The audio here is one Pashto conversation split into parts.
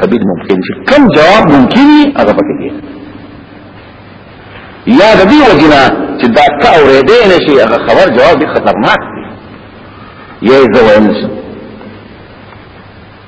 تبید ممکن شي کم جواب ممکن وي هغه پکې دی یا د دې وجنا چې دا تا اورېدې نشي هغه خبر جواب خطرناک دی یې زوینس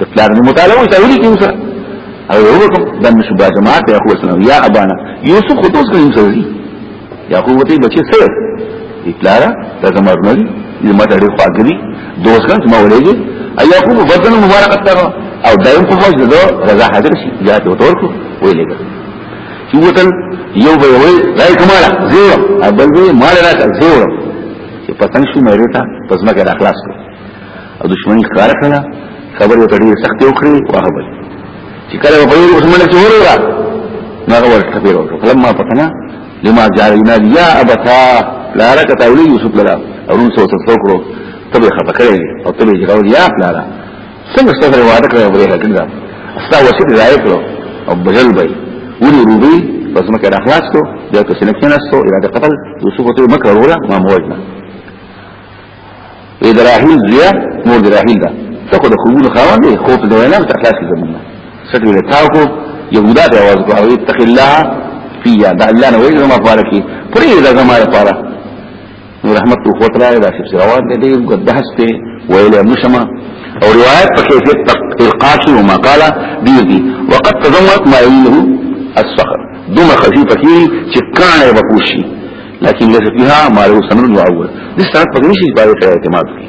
د پلار نه مطالعه وي تاویل کې وسره او یو رقم د نشو با جماعت یا خو سلام یا ابانا یوسف خو دوس کوي سوي یا خو وته بچي سره اطلارا دا زمر نه دي ما ته ډېر خواږي دوس کان ما ولېږي ایا خو بدن مبارک تر او دایم خو فوج دو رضا حاضر شي یا ته تور کو ویلېږي چې وتل یو به وي راي کومه زیرو ابل به مال راته زیرو چې پتنګ شو مې رته پس ما کې اخلاص کو او دشمنی ښکار کړه خبر یو تړي سخت یو کړی واه بل چې کله په یو دشمن کې ورورا ما غوړ خبر ورته فلما پکنا لما جارينا يا ابتا لا رك تاولي يوسف لرا اورم سو ته څوکړو ته به خفه کړی او ته به جواب یا پلارا څنګه ستاسو وعده کړو به هغه څنګه استا وسیت ځای کړو او بجل به ولي روبي بس مکه اخلاص کو بیا کو سنکیناستو اراده قتل یوسف ته مکه وروړه ما موجنا وی د راحیل زویا مور د راحیل ده ته خو د خوبونو خاوند دی خوب د وینا ته خلاص کړم سټ ویل تا کو یهودا ته आवाज کو او اتق الله فیا دا الله نه ویل ما پاره کی پرې دا زما لپاره رحمت تو خطر ہے دا شخص روان دے دے مقدس تے ویل مشما او روایت په کیفیت القاکی و مقالا دیو دی وقد تزمت ما یله الصخر دوما خفیفه کی چې کانه بپوشي لكن ليس فيها ما له سند يعول دي سند په دې شي په اعتماد کوي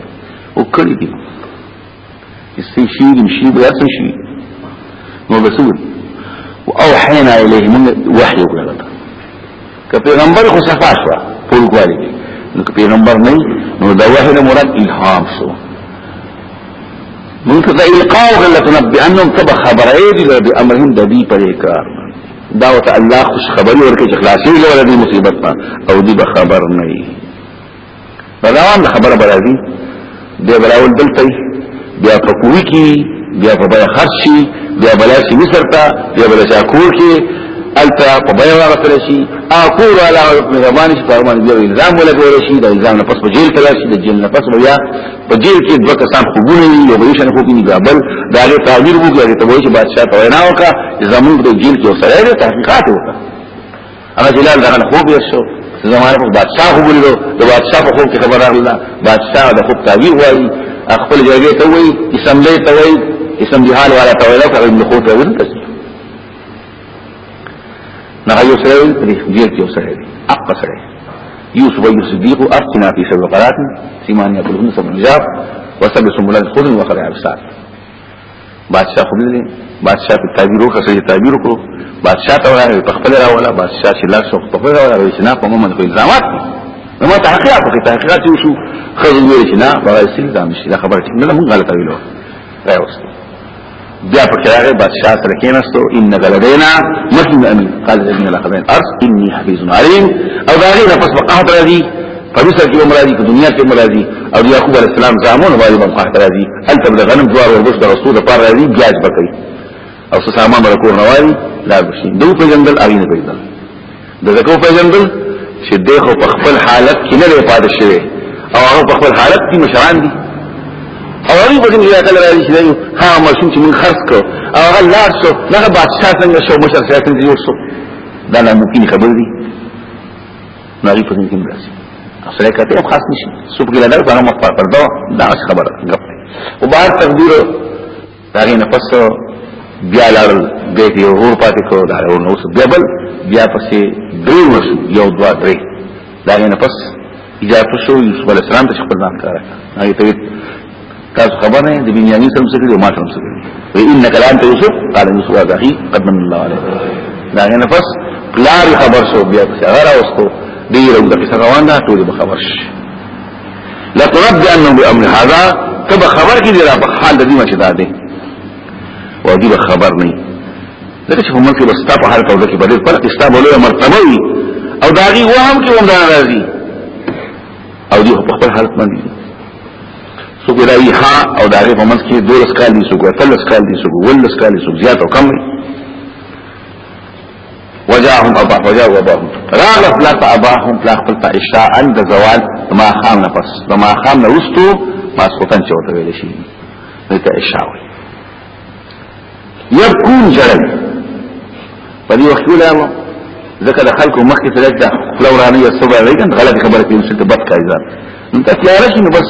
او کړی دي استي شي دي شي بیا څه شي نو بسول او حينا اليه من وحي وکړل که پیغمبر خو صفا شو په کوالي کې نو که پیغمبر نه نو دا وحي نه مراد الهام شو مونږ ته القاء غلط نبي انهم تبخبر ايدي بامرهم د دې پرې کار دا وته الله خوش خبري ورکړي چې خلاصي جوړه دي مصیبت نه او دي به خبر نه وي روان خبره برازي دی براول دلته بیا په کوی کې بیا په بیا خرشي بیا بلاسي مصر ته بیا بلاسي کور کې الته په بیا ورسره شي اکور علی مهربان شي فرمان دی الزام ولا ګور شي د الزام نه پس په جیل تلاشي د جیل نه پس بیا په جیل کې دوه کسان خوبونه دي یو بل شان خوب نه ګابل دا له تعبیر وو کې ته وایي چې بادشاہ ته وینا وکا زموږ د جیل کې سره له تحقیقات وکا هغه جلال دا خوب یې شو زماره په بادشاہ خوب لیدو د بادشاہ په خوب کې خبر راغله بادشاہ د خوب تعبیر وایي خپل جګړه ته وایي اسمبلی ته وایي اسمبلی حال والا ته وایي دا ابن خوب ته وایي نه یو سره وي پرې جیل کې سره وي اق سره یوسف یصدیق افتنا فی سبع قرات سیمان یقولون سبع نجاب وسبع سنبلات خضر وخرع ابسار بادشاہ خو دې بادشاہ په تعبیر وکړ چې تعبیر وکړو بادشاہ ته وایي په خپل راولا بادشاہ چې لاس په خپل راولا وایي چې نه په مومن په الزامات نو ما تحقیق وکړ تحقیقات یو شو خو ویل چې نه بغیر سیل دا مشي دا خبره ټیک نه موږ غلطه ویلو راوستو بیا په کراغه بادشاہ سره کېناستو ان غلدینا مسلم امین قال ابن الاخذين ارس اني حفيظ عليم او دا غي نفس وقحت راضي فمثل کې مرادي په دنیا کې مرادي او يعقوب عليه السلام زامن باندې هم قحت راضي انت بل غنم جوار وربش د رسول پر راضي جاج بکري او سامان برکور نواري لا بشي دوی په جندل اړین پیدا د زکو پیژندل چې دغه په خپل حالت کې نه پاتې شوی او هغه په خپل حالت کې مشران دي او هغه په دې کې اکل راځي چې ها ماشوم چې موږ خرڅ کړو او هغه لار شو نه بادشاہ څنګه شو مشر څنګه جوړ شو دا نه ممکن خبر دي نه لري په دې کې مرسي اصله کته په خاص نشي سوپ کې لګل په هغه مخ پر دا خبره غلط او بار تقدیر داغی نفس بیا لارل بیا یو غور پاتې کو دا یو نو بیا بل بیا پسې درې ورس یو دوا درې دا نه پس اجازه شو یوسف علی السلام ته خپل ځان کار هغه ته تاسو خبر نه د بنیامین سره څه کړی ما سره څه کړی و انک لام ته یوسف قال یوسف هذا اخي قد من الله عليه دا نه پس پلار خبر شو بیا څنګه راوستو دی یو د څه روان ده ټول به خبر شي لتنبئ انهم بامر هذا تب خبر کې دی را په حال د دې مشه ده دي او دې خبر نه لکه چې په منځ کې بس تاسو هر کله کې بدل پر استاب ولې مرتبه وي او داغي وهم کې هم دا راځي او دې په خپل حالت باندې سو کې راي ها او داغي په منځ کې دولس کال دي سو کو تلس کال دي سو ولس کال دي سو زیات او کم دي وجاهم ابا وجاهم ابا راغ فلات اباهم فلا خپل تا اشاء عند زوال ما خام نه پس ما خام نه وستو ما سوتن چوته ویل شي دته اشاء وي يكون جلل په دې وخت ویل ځکه د خلکو مخکې سره د فلورانیه صبر لري غلط خبره کوي چې بد کوي ځان نو تاسو یې راشي نو بس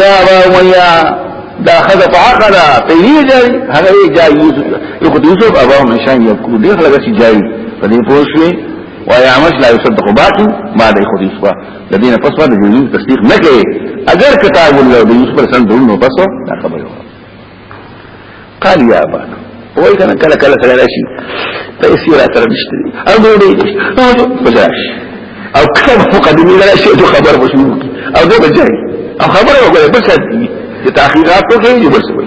یا ابا امیا دا خذ فعقل پیری جای هغه جای یوسف یو خد یوسف ابا مشان یکو دی خلګه چې جای په دې پوښوي و یا مش لا یصدق باقی ما دی خو یوسف لدین پس باندې تصدیق نه کوي اگر کتاب الله دی یوسف سره څنګه نو پسو دا خبره قال يا ابانا وای کنه کله کله سره راشي پیسې را تر نشته او ډوډۍ او بجاش او کله مقدمه راشي ته خبر وشو او دو بجای او خبر وګوره بس دي تحقیقات کوي بس وي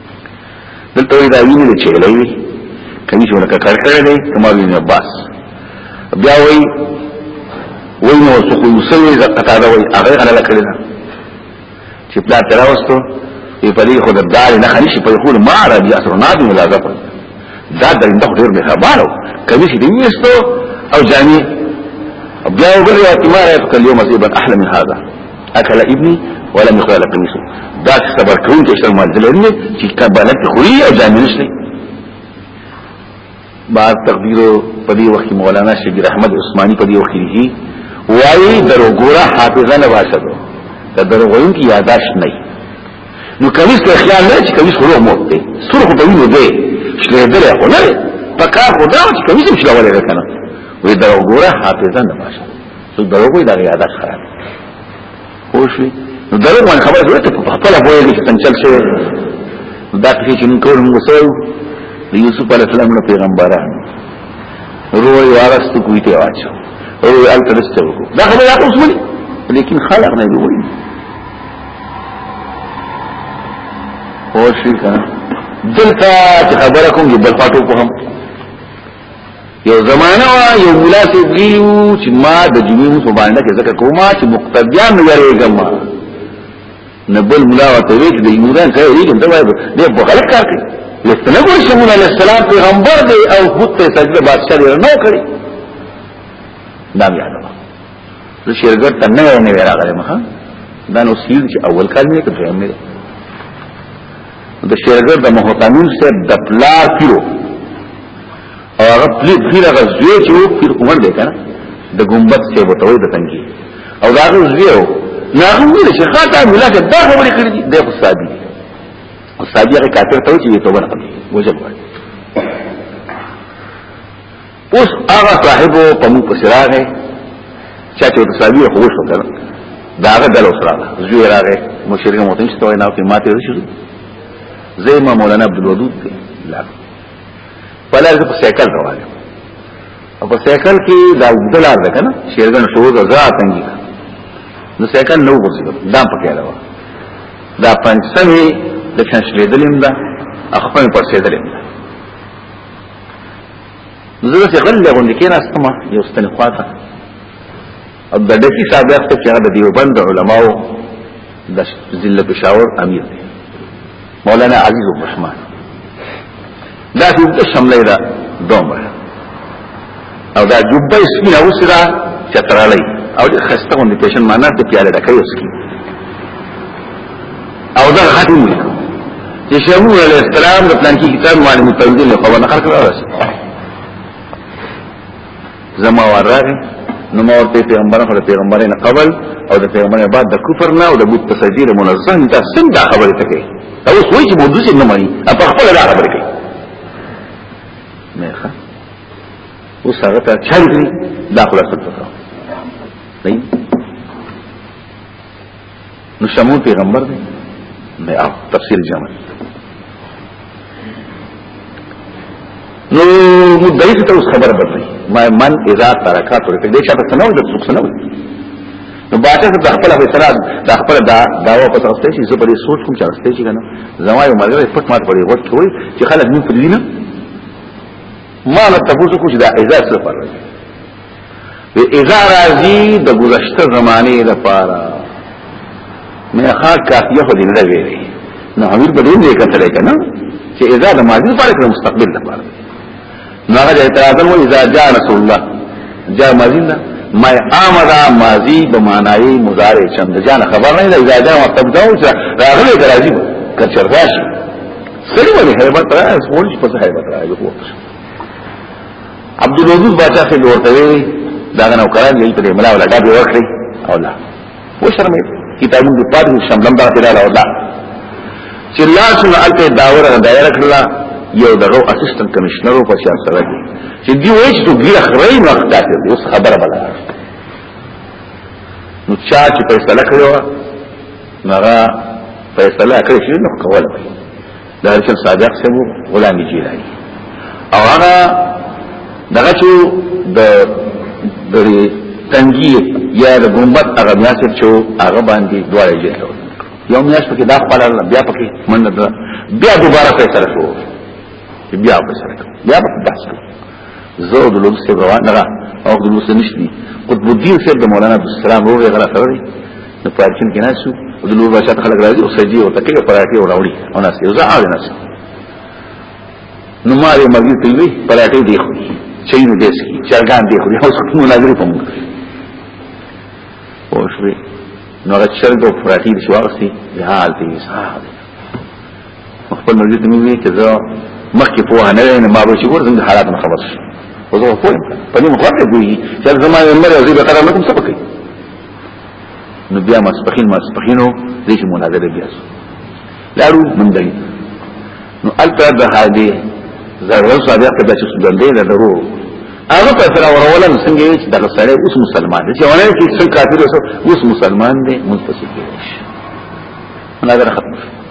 دلته وی دا ویني د چیلې وی کمی چې ورکه کړکړه دی کما ویني عباس بیا وی وی نو سخو یوسوی ز قطاده وی هغه غل لکړه چې پلا تراوستو په پری خود دار نه خلیش په خور ما را بیا سره نادي ولا زپ دا درنده ډیر به خبرو کمی چې دی وستو او جامي بیا وګړي اعتماد کلیو مصیبت احلى من هذا اکل ابني ولا مخلا لقميص دا صبر كون کې شرم دلري چې کبلت خوري او جامې نشته بعد تقدیر په دې وخت مولانا شبیر احمد عثماني په دې وخت کې وایي درو ګوره حافظه نه واسدو دا درو وایي کی یاداشت نه نو کمیس ته خیال نه چې کمیس خورو موت دی سور خو دوی نه دی شلې درې خو نه پکا خدا چې کمیس مشلوله کنه وی درو ګوره حافظه نه واسدو ته دروغ دا غي عادت خراب خو شي نو دروغ باندې خبره جوړه ته په خپل بوې کې تنچل شي دا کیږي چې موږ کوم غوسو د یوسف علی السلام نو پیغمبران روي وارست کوی ته واچو او ال ترسته وکړه دا خبره تاسو ولي لیکن خلق نه وي خو شي کا دلته خبره کوم چې بل پټو کوم یو زمانہ وا یو مولا سی دیو چې ما د جمعې په باندې کې ذکر کوما چې مقتدیان نه یریږم نبل مولا وته وی چې د ایمان ځای یې دا وایي نه په غلط کار کوي لکه نه ګور شمول علی السلام پیغمبر دی او بت ته سجده بادشاہ دی نه کړی دا بیا دا زه شرګر ته نه نه راغلی مخه دا نو سید چې اول کال نه کړم د شیرګر د محتمل صاحب د پلار پیرو او هغه پلی پیره غزوی چې و پیر عمر دی کنه د ګمبت صاحب ته وای د تنګي او دا غزوی و نه غوړي چې خاطر مولا چې دا خبرې کړې دي د صحابي او صحابي هغه کافر ته چې توبه نه کوي وجب وایي اوس هغه صاحب په موږ پسې راغی چې ته تصاویر خو وشو کنه دا هغه دلو سره زوی راغی مشرګه مو تنشته وای نه په ماته شو زي ما مولانا عبد الودود دی لا په لار په سایکل روان او په سایکل کې دا دلار ده کنه شیرګن شو دا زړه تنګي نو سایکل نو ورسېد دا پکې راو دا پنځمه د شنشلې دلیم دا خپل پر سیدلیم دا زه چې غل له غونډې کې راستم یو ستنې خواته او د دکی صاحب یې ته چې هغه د دیوبند علماو د ضلع پېښور امیر دی مولانا عزیز الرحمن دا چې د شملې دا دومره او دا جوبه سپینه وسره چترالې او د خسته غونډې پېښن معنا ته پیاله ډکې وسکی او دا خاتم ولیکو چې شمول علی السلام د پلان کې کتاب باندې متنزل خو باندې خلق راځي زما ورغه نو مور ته پیغمبر خو پیغمبرین قبل او د پیغمبرین بعد د کفر نه او د بت تسجیل منظم دا څنګه دا خبره ته کوي دا اوس وایي چې موضوع څه نه مانی په خپل دا خبره کوي نه ښه اوس هغه ته چل دا خلاصه ته نه نو شمول پیغمبر دی نه او تفسیر جمع نو مدعی ته اوس خبر بدلی ما من اذا ترکا ترکا دې چا ته نه ولې څوک نه ولې نو باچا ته خپل په سره د خپل دا داوا په سره ستې چې په دې سوچ کوم چې راستې چې کنه زما یو مرګ پټ مات پړې وخت وي چې خلک نه پدې نه ما نه تاسو کو چې دا اذا سره پر وی اذا راضی د گذشته زمانه د پاره مې ښا کافیه خو دې نه ویلې نو حمید په دې نه کتل کنه چې اذا د ماضی لپاره کړم مستقبل لپاره نو هغه اعتراض و اذا جاء رسول الله جاء ماضی نه ما آمد ماضی به معنی مضارع چم د جان خبر نه اذا جاء مطلب دا و چې راغلی راضی کچر راشي سړي ولې هیبت راځي ولې په هیبت راځي عبد الودود باچا سے ورته وی دا غنو کران یی په ملا ولا ډابې ورکړي او لا و شرمې کتابون دی پاتې شملم دا پیدا لا ولا چې لا شنو الته داور دایره کړل یو دغه اسسټنټ کمشنر او پچان سره دی چې دی وایي چې دوی خړې نو اخته دي اوس خبره بلا نو چا چې فیصله کړو هغه فیصله کړې شي نو کوله د ارشد صادق سبو غلام جیلانی او هغه دغه چې د د تنګي یا د ګمبت هغه بیا چې چو هغه باندې دوه جیل یو میاش پکې دا خپل بیا پکې مننه بیا دوباره فیصله شو بیا فیصله بیا بحث کوو زه د لوګ سره روان نه او د لوګ سره نشتی قطب الدین سره د مولانا عبد السلام وګه غلا کړی د پارکینګ کې ناسو د لوګ بچا خلک راځي او سجي او تکي پراټي او راوړي او ناس یو ځا اړ ناس نو ما یې مرګي ته وی پراټي دی خو چینو دیس کی چرګان دی خو اوس کوم ناګری په موږ او شوي نو هغه چرګ او پراټي شو اخسي حال دې ساده خپل نو دې مې چې زه مخکې په وانه نه ما به چې ګور څنګه حالات نه خبر شي او زه خپل په دې مخه کې ګوي چې زما یې مر او زه به قرار نکوم څه پکې نو بیا ما سپخین ما سپخینو دې چې مناظره بیا سو لارو من دی نو البته د هادي زړه صادق ته چې څنګه ده ضرور هغه په سره ورولم څنګه چې دغه سره اوس مسلمان دی چې ونه چې څنګه کافر اوس مسلمان دی منتسب دی مناظره ختم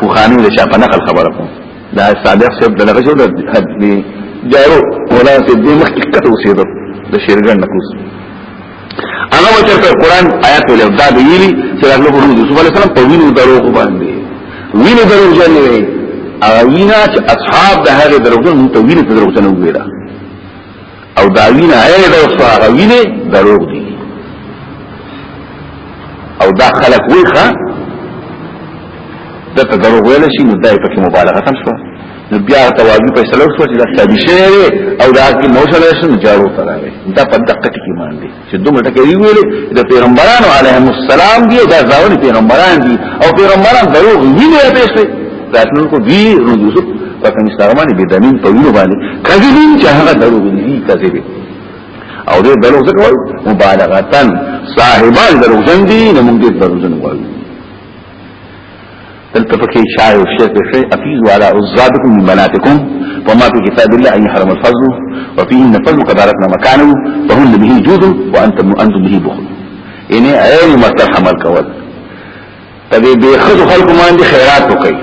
پوخانی د چا په نقل خبره کوم دا صادق صاحب د لغه شو د دې جارو ولا چې دې مخ کې کته وسیدو د شیرګن نکوس هغه وچر په قران آیات له دا دی ویلي چې الله په رسول صلی الله علیه وسلم په وینو درو باندې وینو درو جنې وي او وینا چې اصحاب د هغه درو ته وینو درو ته نه ویلا او دا وینا اې دا اوس هغه ویني دروغ دي او دا خلک ویخه دا ته دروغ ویل شي نو دای په کې مبالغه تم شو نو بیا توازن په سلوک شو چې دا ثابت شي او دا کې موصله شنه جارو تراوي دا په دقت کې مان دي چې دومره ټکی دی ویلې د پیغمبرانو علیهم السلام دی دا ځاوني پیغمبران دي او پیغمبران دروغ ویلې به شي راتلون کو دی نو یوسف په کوم استغمان به دمین په ویلو باندې کذبین چې هغه دروغ دي کذب او دې دروغ څه کوي مبالغتن صاحبان دروغ جن دي نو موږ دې دروغ جن وایو دلته پکې شای او شرک شي افیز والا عزادکم من مناتکم وما في كتاب الله ان يحرم الفضل وفي ان فضل قدرتنا مكانه وهن به جود وانتم انتم به بخل ان عين مستر حمل کول تبي به خود خلق ما عندي خيرات وکي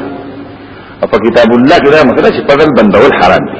او په کتاب الله کې دا مسله چې فضل بندول حرام دي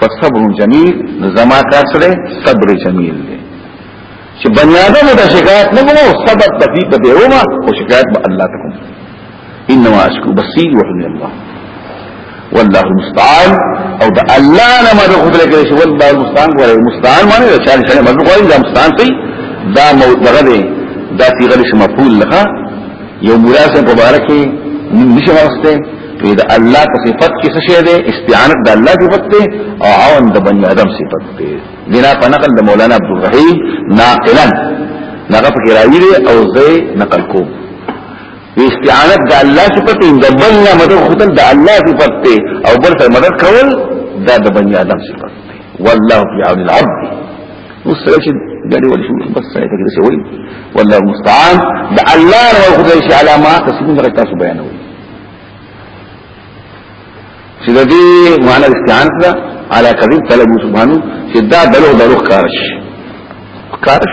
فصبر جمیل زما کار سره صبر جمیل دی چې بنی آدم ته شکایت نه کوم صبر تفی په دی وما او شکایت به الله تکوم انما اشکو بسی وحمد الله والله المستعان او دا الله نه ما خود له کې شو والله المستعان ولا المستعان معنی دا چاري سره مزه کوي دا مستعان سي دا مو دغه دی دا صيغه مفعول لها یو مولا سره مبارکي نشه ورسته وی دا الله په صفت کې څه شی دی استعانت د الله صفت دی او عون د بنی آدم صفت دی دینا په نقل د مولانا عبد الرحیم ناقلا نغه په راوی دی او زه نقل کوم وی استعانت د الله صفت دی د بل نه مدد خدل د الله صفت دی او بل سره مدد کول دا د بنی آدم صفت دی والله فی عون العبد اوس سره چې ګډي ول شو بس سره کې څه وایي والله المستعان د الله او خدای شي علامه تسلیم غږ تاسو بیانوي چې د دې معنا استعان ده على كذب طلب سبحانه چې دا دلو دلو کارش کارش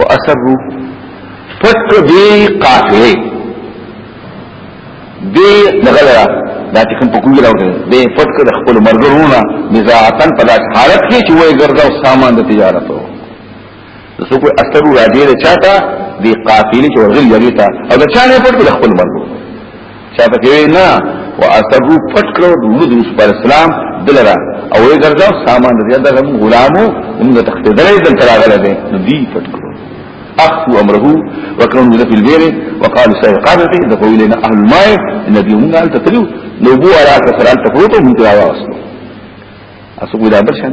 واسرو پټ دی قافله دی لغلا دا چې کوم په کوی راوړل دی پټ کړ خپل مرګرونه نزاعتن په داس حالت کې چې وای ګرځاو سامان د تجارت وو نو څوک اثر راځي چاته دی قافله چې ورغلی یریتا او دا چا نه پټ کړ خپل مرګرونه چا پکې نه واسرو پټ کړو د ولود یوسف علی السلام دلرا او یې ګرځاو سامان دې دا هم غلامو هم د تخت درې دل تراغله دې نو دی پټ کړو اخو امره وکرم دې په البير وقال سيد قابته د قولنا اهل الماء ان دې هم قال تتلو لو بو علا کسرال تفوتو هم تراواسو اسو ګل عبد شان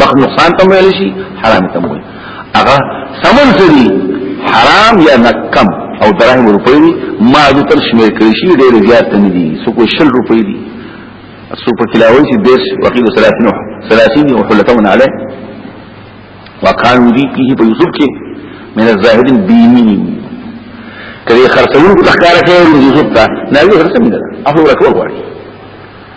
بخ نقصان تم ویل شي حرام تم ویل هغه سمن سری حرام یا نکم او دراهم روپی دی ما دو تر شمیر کرشی دیر زیاد تنی دی سو کوئی شل روپی دی سو پا کلاوی سی دیرش وقید سلاسین سلاسین و حلتون علی وکانو دی پیه پا یوسف کی من الزاهدین بیمینی کدی خرسون کو تخکارا کئی یوسف تا ناوی خرسون دی اخلو رکور واری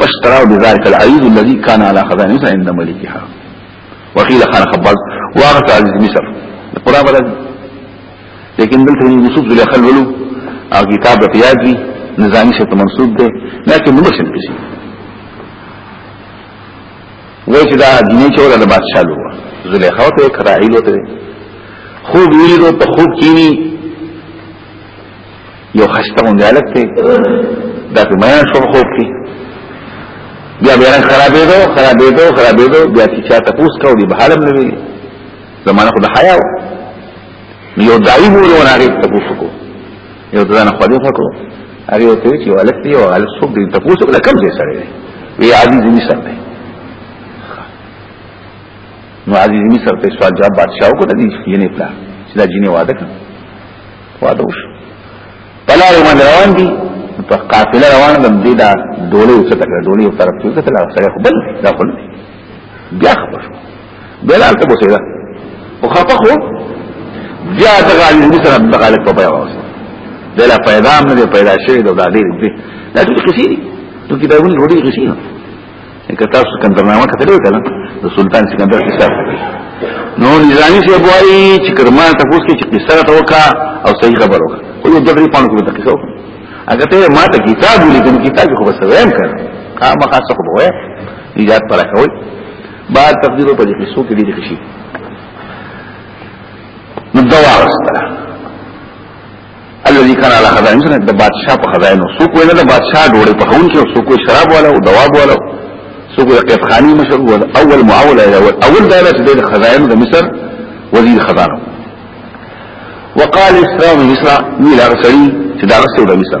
فاشتراه بذلك العزيز الذي كان على خزائن مصر عند ملكها وقيل خان خباز وارث عزيز مصر القرآن بدل لكن دلته يوسف ذو الخل ولو او کتاب د پیاد وی نظامی شته منصوب ده لكن نمبر شته کسی وای چې دا دیني چوره د بادشاہ لو زلیخا ته کرایلو ته خوب ویلو په خوب کینی یو خسته غوندې حالت دی دا په میان شو خوب کې بیا بیا خرابې دو خرابې دو خرابې دو بیا چې چا تاسو کو دی بهالم نه وی زمانه خو د حیا یو دایي وو نه راغی تاسو کو یو ځان خو دې فکرو هغه وته چې ولک دی او هغه څوک دې تاسو کو کم ځای سره دی وی عادي دې سره دی نو عادي دې سره په سوال جواب بادشاہ کو ته دې یې نه پلا چې دا جینې واده کړ واده وشو پلا یو من روان دي په قافله روان دم دي دا ډولې څه تکړه ډولې یو طرف کې کتل او سره خپل دا خپل بیا خبر شو بلال ته بوسه دا او خپه خو بیا د غالي دې سره د غالي په بیا واسه بلا پیدا نه پیدا شوی دا دې دې دا ټول کثیر دي ټول کتابونه ډېر کثیر که تاسو سکندرنامه کتلې وکړه د سلطان سکندر کیسه نو نظامی سی بواری چې کرمان تفوس کې چې قصه راته وکا او صحیح خبر وکا خو یو دغری پاڼو کې ته قصه وکا اگر ته ما ته کتاب ولیکم کتاب خو بس ویم کړ ها ما خاصه خو وای ایجاد پر کوي بعد تقدیر په دې قصو کې دې شي نو دا واسطه الذي كان على خزائن سره د بادشاہ په خزائن سو کوی نه د بادشاہ ډوړې په خون کې سو کوی شراب والا او دواب والا سو کوی قیف خانی مشر والا اول معاول اول اول دا چې د خزائن د مصر وزیر خزانه وقال اسلام مصر ویل غسری چې دا غسر د مصر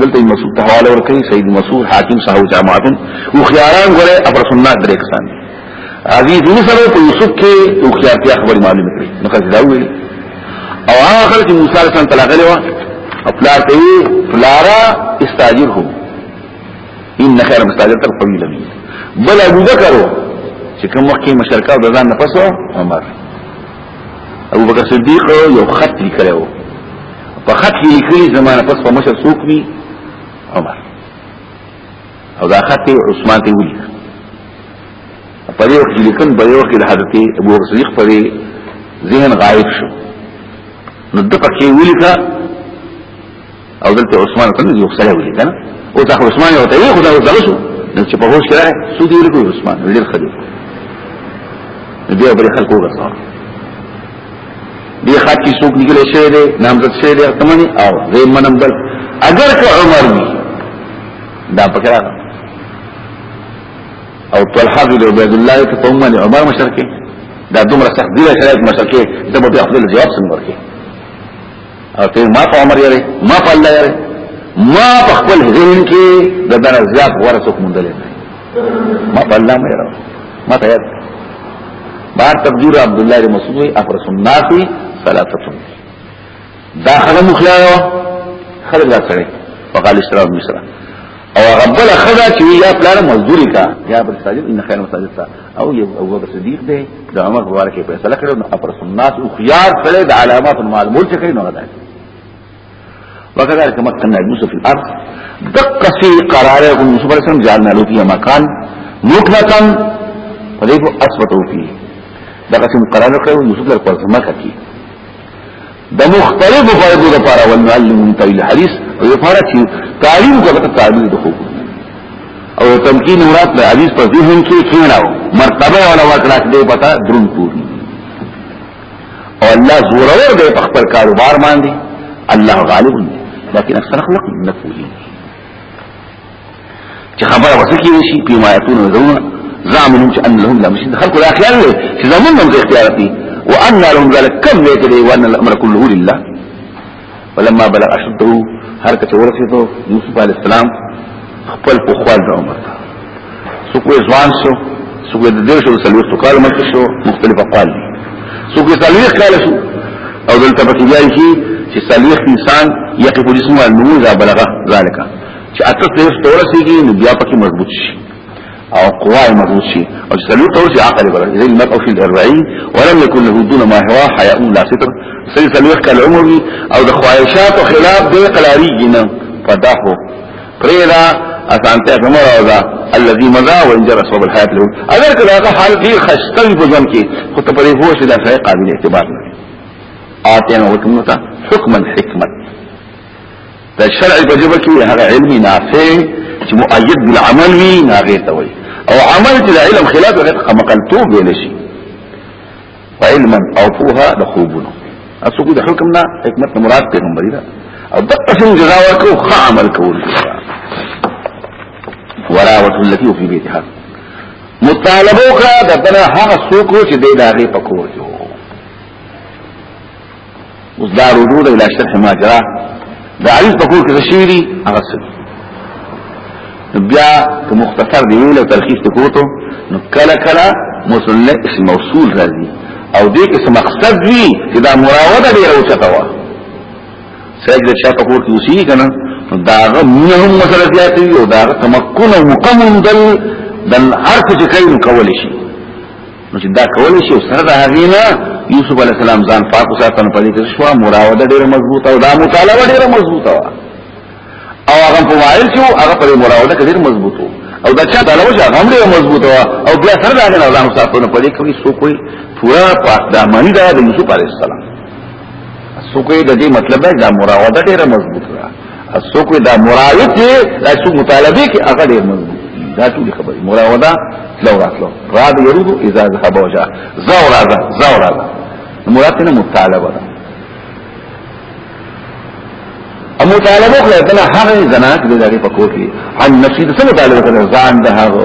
دلته مسعود ته حواله ورکړي سید مسعود حاکم صاحب جماعت او خياران غره افر سنت درې کسان عزیز مصر په یوسف کې او خيارتیا خبر معلومه کړي نو کله دا ویل او هغه خلک چې موسی علیه السلام تلغلی و خپل ته فلارا استاجر هو ان خیر مستاجر تر قبیله می بل ابو بکر چې کوم وخت کې مشرکا د ځان نفسو عمر ابو بکر صدیق یو خط لیکلو په خط کې لیکلي زمانه پس په مشر څوک وي عمر او دا خط ته عثمان ته ویل په دې وخت کې لیکن په دې وخت کې د حضرت ابو بکر صدیق په ذهن غائب شو نو د پکې ویل کا او دلته عثمان ته یو سره ویل کنه او ته عثمان یو ته یو خدای او دغه شو نو چې په هوښ کې راځي سودی ویل کو عثمان ویل خلیفہ بیا بری خلق وګرځاو دی خط کی سوک نکلے شوی دے نامزد شوی دے اختمانی او زیم منم بل اگر که عمر وی دا پکرا او طلحه بن عبد الله ته په عمر عمر مشرکه دا دومره سخت دی شرایط مشرکه ته په خپل جواب څنګه ورکه او ته ما په عمر یې ما په الله یې ما په خپل ذهن کې د دغه زیات ورته کوم دلې ما په الله مې راو ما ته یاد بار تقدیر عبد الله بن مسعود افر سنات ثلاثه دا خدای مخلاو خدای لا کړی وقال اشتراب مصر او غبل خدا چې یا پلان مزدوری کا یا بر ساجد ان خیر مساجد او یو ابو بکر صدیق دی د عمر مبارک په فیصله کړو نو پر سنت او خيار کړي د علامات المعلومات چې کینو غدا وکړه کما کنا یوسف فی الارض دق فی قرار او یوسف علیہ السلام جعلنا له فی مکان مکنتا فلیکو اثبتو فی دغه څنګه قرار کړو یوسف له پرځما کوي د مختلفو فائدو لپاره ولعلم من تعویل الحديث او لپاره چې تعلیم کو ته تعبیر د حکم او تمکین مراد د حدیث په ذهن کې کیناو مرتبه ولا وکړه دې پتا درون پوری او الله زورور دې په خپل کاروبار باندې الله غالب دی لكن اکثر خلق نه پوهیږي چې خبره وسکی شي په ما يكون ذونه زامن چې ان لهم لا مش خلق لا خيار له چې زامن هم اختیار دي وان لهم ذلك كم ليت دي وان الامر كله لله ولما بلغ اشده هر کته ورسېدو يوسف عليه السلام خپل په خوان د عمر سو کوی ځوان سو سو کوی د دې شو سلوي تو کال مکه شو مختلف اقوال دي سو کوی سلوي کال شو او دلته په کې چې سلوي انسان يقف جسمه نو ذا بلغه ذلك چې اته سیف تور سیږي نو بیا پکې مضبوط شي او قوا مضبوط شي او چې سلو تور شي عقل برا زي المرء في الرعي ولم يكن له دون ما هو حياء لا ستر سي سلو کال عمر او د خواهشات او خلاف دی قلاري جنا فداحو پریدا اسانته کومه راځه الذي مضى وان جرى صوب الحياه له اگر کله هغه حال دی خشتل بجن کې خو ته پرې هوښ لا فائق قابل اعتبار نه آتینا حکمتا حکما حکمت دا شرع په جبه کې هغه علم نافع چې مؤید بالعمل وي ناغه ته وي او عمل چې د علم خلاف هغه قمقلتوب ویل شي علما او فوها د خوبونو اسو د حکم نه حکمت مراد پیغمبر دا او د قسم جزا ورکو خ عمل کول وراوت التي في بيتها مطالبه وکړه د تنه هغه څوک چې د داغه پکور کې اوس دا رجوع د الى شرح ما جرا د علی په کور کې شیری هغه څه بیا که مختصر دی ویل او تلخیص کوته نو کله کله مصنف اسم موصول راځي او دې کې څه مقصد وی چې دا مراوده ډیره اوچته و سجده چا په کور کې وسی کنه نو داغه منهم مسله زیاتې او داغه تمکن او مقام دل دل هر څه چې کوي نو کول شي نو چې دا کول شي سره د هغې نه یوسف علی السلام ځان پاک وساتنه پدې کې شو مراوده ډیره مضبوطه او دا مطالبه ډیره مضبوطه وا او هغه په وایل چې هغه پر مراوده کې ډیر مضبوط او دا چا دا لوجه هغه ډیره مضبوطه وا او بیا سره دا نه ځان وساتنه پدې کې څوک وي پورا پاک د امانی دا د یوسف علی السلام سوکوی د دې مطلب دا د مراوده ډیره مضبوطه ده سوکوی د مراوده چې د سو مطالبه کې هغه ډیر مضبوط دا ټول خبرې مراوده لو راتلو را د يرودو اذا ذهب وجا زو راځه زو راځه مراد نه مطالبه ده او مطالبه کړه دا هغه زنات د دې په کوټي عن نشید سره مطالبه کړه ځان ده هغه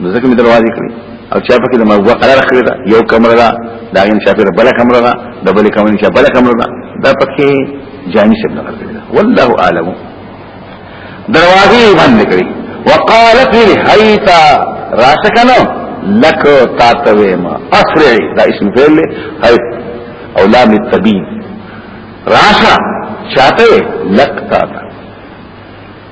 نو ځکه مې دروازې کړې او چا پکې د مغوا قرار کړی دا یو کمره دا دا یې چا پکې بل کمره دا د بل کمرې چا بل کمره دا دا پکې جامي څه نه کړی دا والله اعلم دروازې باندې کړې وقالت لي هيتا راشکنو لک تاتوي ما اسرع دا اسم فعل هيت او لام التبين راشا چاته لک تاتا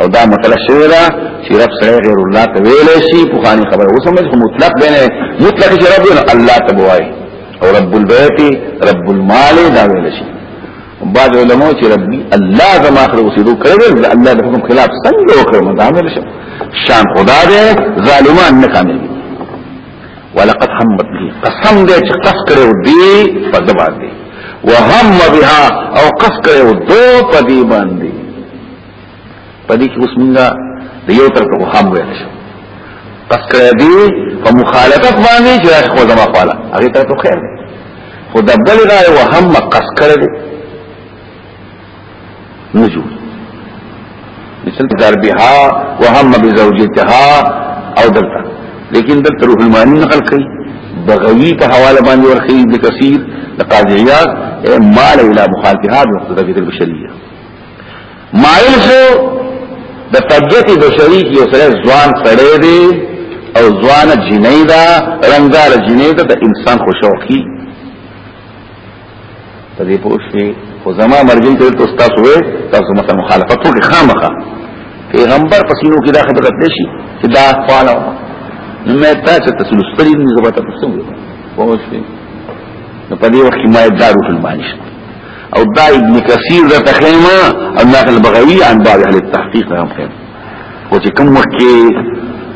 او دا مسله شوی دا چې رب سره غیر الله ته ویل شي په خاني خبره اوس موږ مطلق بینه مطلق چې رب الله ته وای او رب البيت رب المال دا ویل شي بعض علماء چې رب الله زما خره وسیدو کړل دا الله د حکم خلاف څنګه وکړ ما دا ویل شي شان خدا دې ظالمان نه کامل ولقد حمد به قسم دې چې قص کړو دې په دبا دې وهم بها او قص کړو دو په دې باندې په دې کې اوس مونږه د یو تر په خام ویل شو پس کړه دې په مخالفت باندې چې راځي خو زما خاله هغه ته تو خیر دی خو د بل غای و هم قص کړه دې نجو مثل ضربها وهم بزوجتها او دلته لیکن دلته روح المانی نقل کړي بغوی ته حواله باندې ورخی د کثیر د قاضیات مال الى مخالفها بمقتضى الشریعه مایل شو د طبیعت بشری کې یو سره ځوان سړی دی او ځوان جنې دا رنگدار جنې دا د انسان خوشوقي ته دې پوښتې خو زما مرګین ته تاسو تاسو وې تاسو مخه مخالفت وکړي خامخه پیغمبر پسینو کې دا خبره کړې شي چې دا فعاله نو مې تاسو ته تاسو لستري نه زبته تاسو وې پوښتې نو په دې وخت کې ما دارو ټول باندې او دا ابن کثیر دا تخیمه او ناقل بغوی عن بعض اهل التحقیق دا هم خیمه او چې کوم وخت کې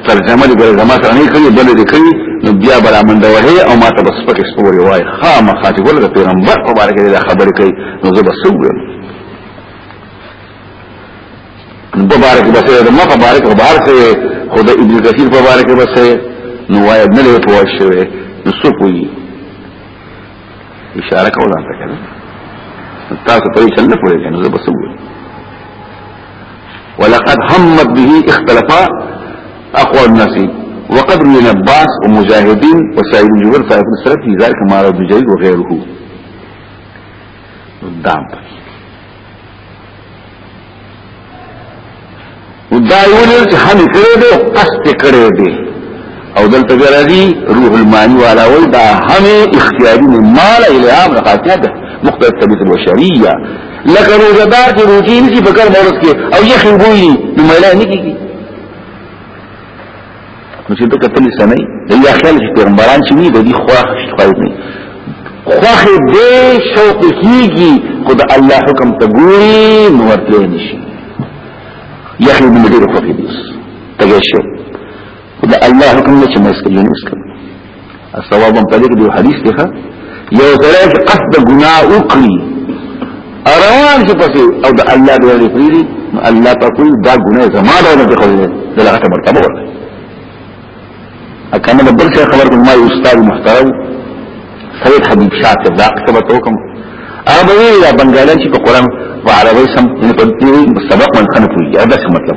ترجمه دې ګره زما سره نه کوي بل دې کوي نو بیا بلا من دا وه او ما ته بس پکې سپوري وای خامہ خاطی ول د پیغمبر په اړه کې دا خبرې کوي نو زه بس وګورم مبارک بس دا ما مبارک مبارک سے خود ابن کثیر مبارک بس نو وای ابن له پوښوي نو سو کوي اشاره کوله ځان ته کنه تاسو په دې چل نه پوهیږئ نو زه به څه ووایم ولقد همت به اختلفا اقوى الناس وقد روي نباس ومجاهدين وسائل الجبر فائف السلف في ذلك ما رب جيد وغيره دام دا یو چې هم کړی دی او قصد کړی دی او دلته راځي روح المانی والا وی دا هم اختیاري نه مال الهام راکاته ده مختلف طبيعه البشريه لکه روزدار چې روزي نشي په کار مورس کې او یې خنګوي نو مله نه کیږي نو چې د کتل سنې د یا خیال چې پیغمبران چې وي د دې خواخ شوی نه خواخ دې شوق کیږي خود الله حکم ته ګوري نو ورته نشي یخي دې دې خو دې تګه شي خود الله حکم نه چې مسکلین مسکلین الثواب په دې کې دی حدیث دی ښه یو سره چې قصد ګناه وکړي روان شي پسې او د الله د لري فریدي نو الله په کوئی دا ګناه زما د نه کوي د لغته مرتبه ورته اکنه بل څه خبر کوم ما استاد محترم سید حبیب شاه ته دا کتاب ته کوم هغه وی دا بنگالیان چې په قران او عربی سم په سبق من خنه کوي دا څه مطلب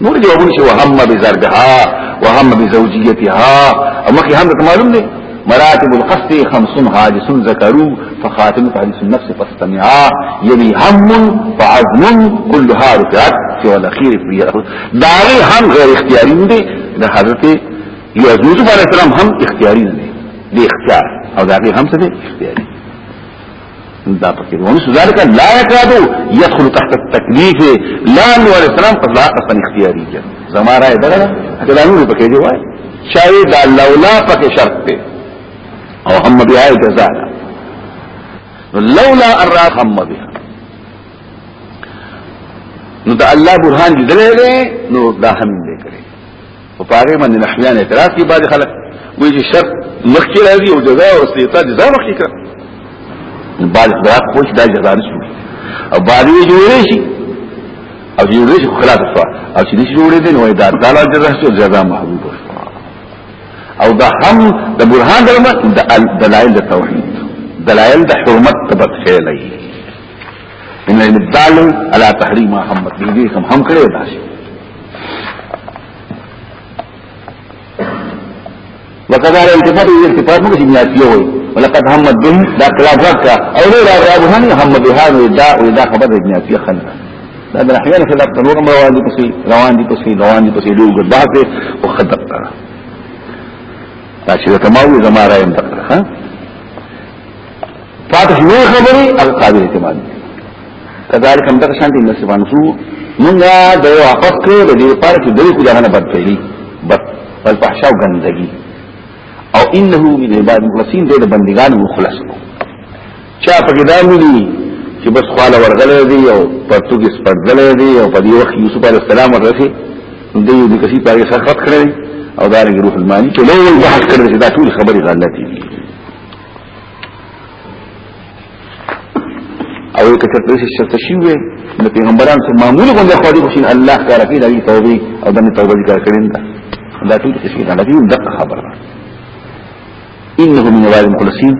نور جوابونه شو هم بزرگها وهم بزوجيتها اما کې هم ته معلوم دي مراتب القصد خمسون حاجس ذكروا فخاتم حديث النفس فاستمعا يلي هم فعزم كلها رجعت سوى الاخير في داري هم غير اختياري دي ده حضرت يوسف عليه السلام هم اختياري دي دي اختيار او داري هم سده اختياري دا پکې ونه شو ذالک لا یکادو يدخل تحت التکلیف لا نو علی السلام قد لا اصلا اختیاری جن زما راي دا دا نور پکې دی وای چاوي دا لولا پکې شرط دی او هم بیا جزاء لولا ان را هم بیا نو دا الله برهان دې درې نو دا هم دې کړې په پاره باندې نحویان اعتراض کوي بعض خلک وایي چې شرط مخکې راځي او جزاء او استیطاع جزاء مخکې کړه بعض خلاف پوښ دا جزاء نشو او بعض یې جوړې شي او جوړې شي خلاف شو او چې نشي جوړې دي نو دا دالا جزاء شو جزاء محبوب شو او دا هم د برهان درمه د دلایل د توحید دلایل د حرمت تبت خیلی ان الابدال على تحريم محمد دې کوم هم کړی دا شي وکذا الالتفات دې التفات موږ چې نیاتیو وي ولقد همت به دا کلام راکا او لو را رابو هن هم به هان ودا ودا خبر دې نیاتیو خلک دا د احیان خلاف د نور روان دي پسې روان دي پسې روان دي پسې لوګ دا ته او خدق تا چې تماوي زماره يم تکړه ها پاتې شي وی خبري هغه قابل اعتماد کذالک هم دغه شانتي نسبان شو مونږه د واپس کړو د دې لپاره چې دوی کو ځانه بد کړی بد بل پحشا او ګندګي او انه من عباد المخلصین دې د بندګانو مخلص کو چا په کې دا ملي چې بس خاله ورغلې دی او پرتګ سپړدلې دی او په دې وخت یوسف علی السلام ورغی دې دې کسي پاره سخت کړی او دا روح المانی چې لوی بحث کړی دا ټول خبري غلطي دي او که څه پرې شرط شي وي نو پیغمبران سره معمول غونډه خو دې شین الله تعالی کې دایي توبه او دنه توبه ذکر کړین دا دا ټول څه شي دا دې دغه خبره انه من عباد المخلصین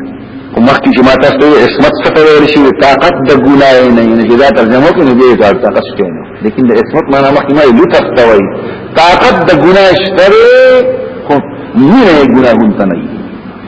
ومخکې چې ما تاسو ته عصمت څه ویل شي طاقت د ګناه نه نه جدا ترجمه کې نه دی دا طاقت شته نه لیکن د عصمت معنا مخکې ما یو تاسو وایي طاقت د ګناه شته خو نه ګناه هم ته نه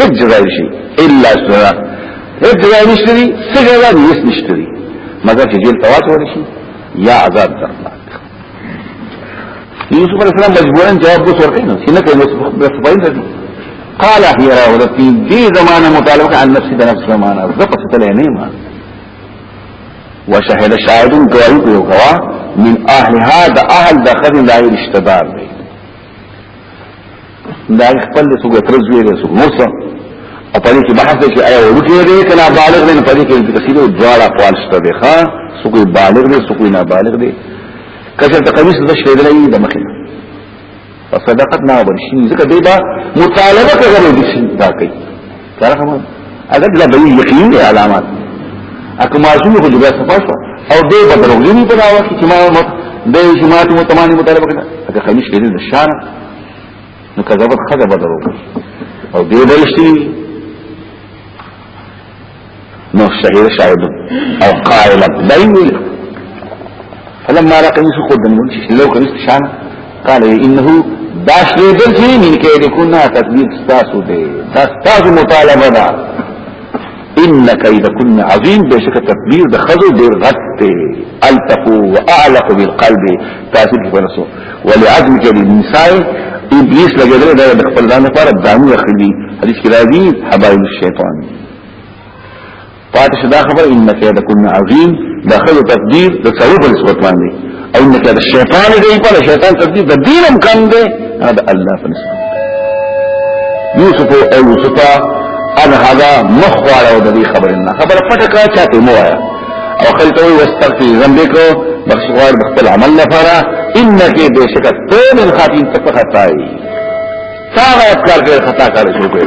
هیڅ جزا نشته الا سنا هیڅ جزا نشته دي څه جزا دي هیڅ نشته دي مګر چې جیل تواس ورشي یا عذاب درناک یوسف علیہ السلام مجبورا جواب بس ورکړي نو چې نه کوي نو صفائی نه دي قال هي راودتي دي زمانه مطالبه عن نفسي د نفس زمانه زپ ستلې نه ما وشهد شاهد گواہی کو گوا من اهلها د اهل د خدای لا اشتبار دی دا خپل څه ګټر زوی دی څه مرسه او په دې کې بحث دی چې آیا ورکه دی کله بالغ دی په دې کې تفصیل او دواړه اقوال شته دی ښا څه کوئی بالغ دی څه کوئی نابالغ دی کله ته قمیص د شې دی د مخې فصدقت نه ورشي ځکه دی با مطالبه کوي د شي دا کوي کار خبره اگر دا به یقین دی علامات اکه معصوم خو دغه صفات او دې په دروغجنی په داوا کې چې ما مت د جماعت متمانه مطالبه کړه اکه خمیس کې د شان نو کذبت خذب دروغ او دې درشتي نو شهير شاهد او قائل دايوي فلما رأى قميصه قد من لو قميص شان قال انه داش دې دل چې من کې دې کو نه تدبیر تاسو دې دا تاسو مطالبه ده ان كيدكن عظيم بشك تدبیر د خزو ډیر غټ دی التقو واعلق بالقلب تاسو دې ونسو ولعظم کې النساء ابلیس لګیدل دا د خپل ځان لپاره دامو اخلي حدیث کې راځي حبایل الشیطان پاتې شو دا خبره ان کید کن عظیم دا خو تقدیر د څلور بل صفات باندې او ان کید شیطان دی په شیطان تقدیر د دین هم کم دی دا الله په نسبت یوسف او یوسف انا هذا مخواله او د دې خبره نه خبره پټه کا چاته مو آیا او خلته وي واستغفر ذنبك بخش غوار بخل عمل لفرا انك بشك تون الخاتم تفخطاي تا غير کار کې خطا کار شروع کړي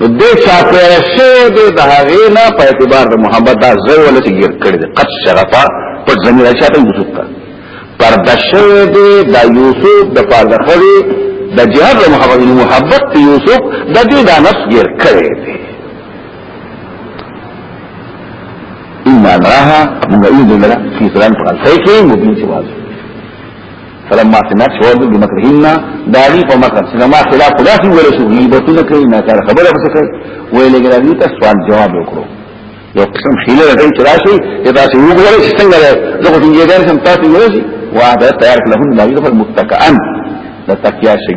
نو دې چا پیدا شوی دی د هغې نه په اعتبار د محبت دا ځای ولې چې ګیر کړی دی قد شغفا پټ زمیر اچا ته یوسف ته پرده شوی دی د یوسف د پرده خړی د جهاد د محبت نو محبت ته یوسف د دې د نفس ګیر کړی دی ایمان راها موږ یې دلته په ځان کې مبین چې واځو فلما سمعت شعور بمكرهن داغي په مکر چې ما خلاف خلاصي ولا شو غیبتونه کوي نه کار خبره پس کوي ویلې ګرځي ته سوال جواب وکړو یو قسم خیله راځي چې راشي ادا چې وګورئ چې څنګه ده زه په دې ځای سم تاسو ورسي وعده تیار کړم داغي په متکئن د تکیا شي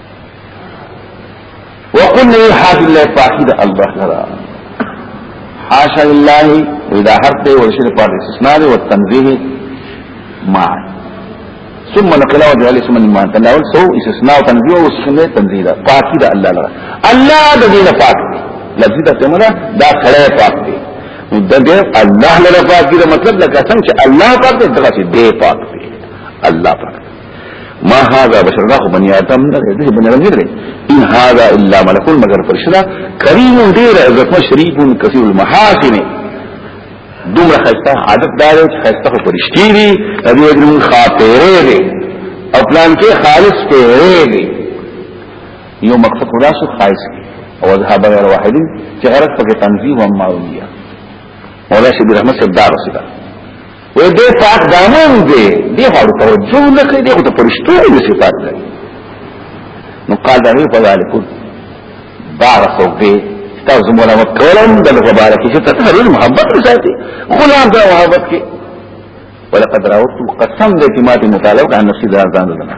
وقل لي حاج الله فاقد الله لرا حاشا لله واذا حرف ورشد فار استثناء والتنزيه مع ثم نقل وجه الاسم لما انت الاول سو استثناء وتنزيه وسنه تنزيه فاقد الله لرا الله د دین پاک لفظ د تمره دا خړې پاک دی نو دغه الله لرا پاک دی مطلب لکه څنګه چې الله پاک دی دغه دې پاک دی الله پاک ما هذا بشر دا خو بني آدم نه دی دغه بني آدم نه دی ان هذا الا ملک مگر فرشتہ کریم ډیر عزت شریف کثیر المحاسن دومره خسته عادت دار چې خسته خو فرشتي دي دې وجنون خاطره دي او پلان کې خالص پیره دي یو مقصد خدا سو خالص او ذهب غیر واحد چې غرض پکې تنظیم او معلومیه مولا شبیر احمد صاحب دار رسول وې دې پاک دامن دې دې هر توجه نه کوي دې ته فرشتو دې صفات لري نو قال دا په ذالک بارک به تاسو مولا مکرم د مبارک چې تاسو محبت ساتي غلام دا محبت کې ولقد راوت قسم دې چې ما دې مطالبه عن نفسي دا ځان نه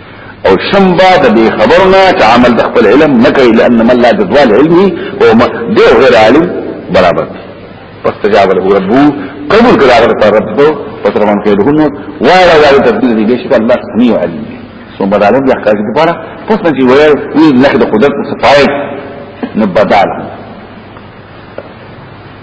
او شم بعد دې خبرنا چې عمل د خپل علم نه کوي لأن من لا جدوال علمي او دې غیر عالم برابر فاستجاب له ربه قبول کړه هغه ته رب ته وسره من کې دهونو وایره دا تفصیل دي چې الله سميع عليم ثم بدل دې احکام دې لپاره پس نه چې وایي وی لحد قدرت صفائل نبداله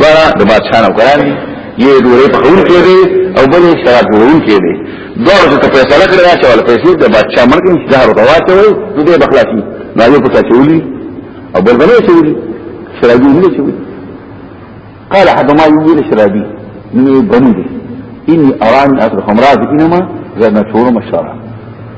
بڑا د بادشاہ نه قرار دی یې ډورې په خون کې دی او بلې شراب ډورون کې دی دوه چې په پیسې لکړه راځي ول پیسې د بادشاہ مرګ نه ظاهر دا واته وي نو دې بخلاصي دا یو په چولي او بل بلې چولي شرابي نه چولي قال حد ما يقول شرابي نو بنو دي اني اراني اصل خمرات فينما زاد مشهور مشهور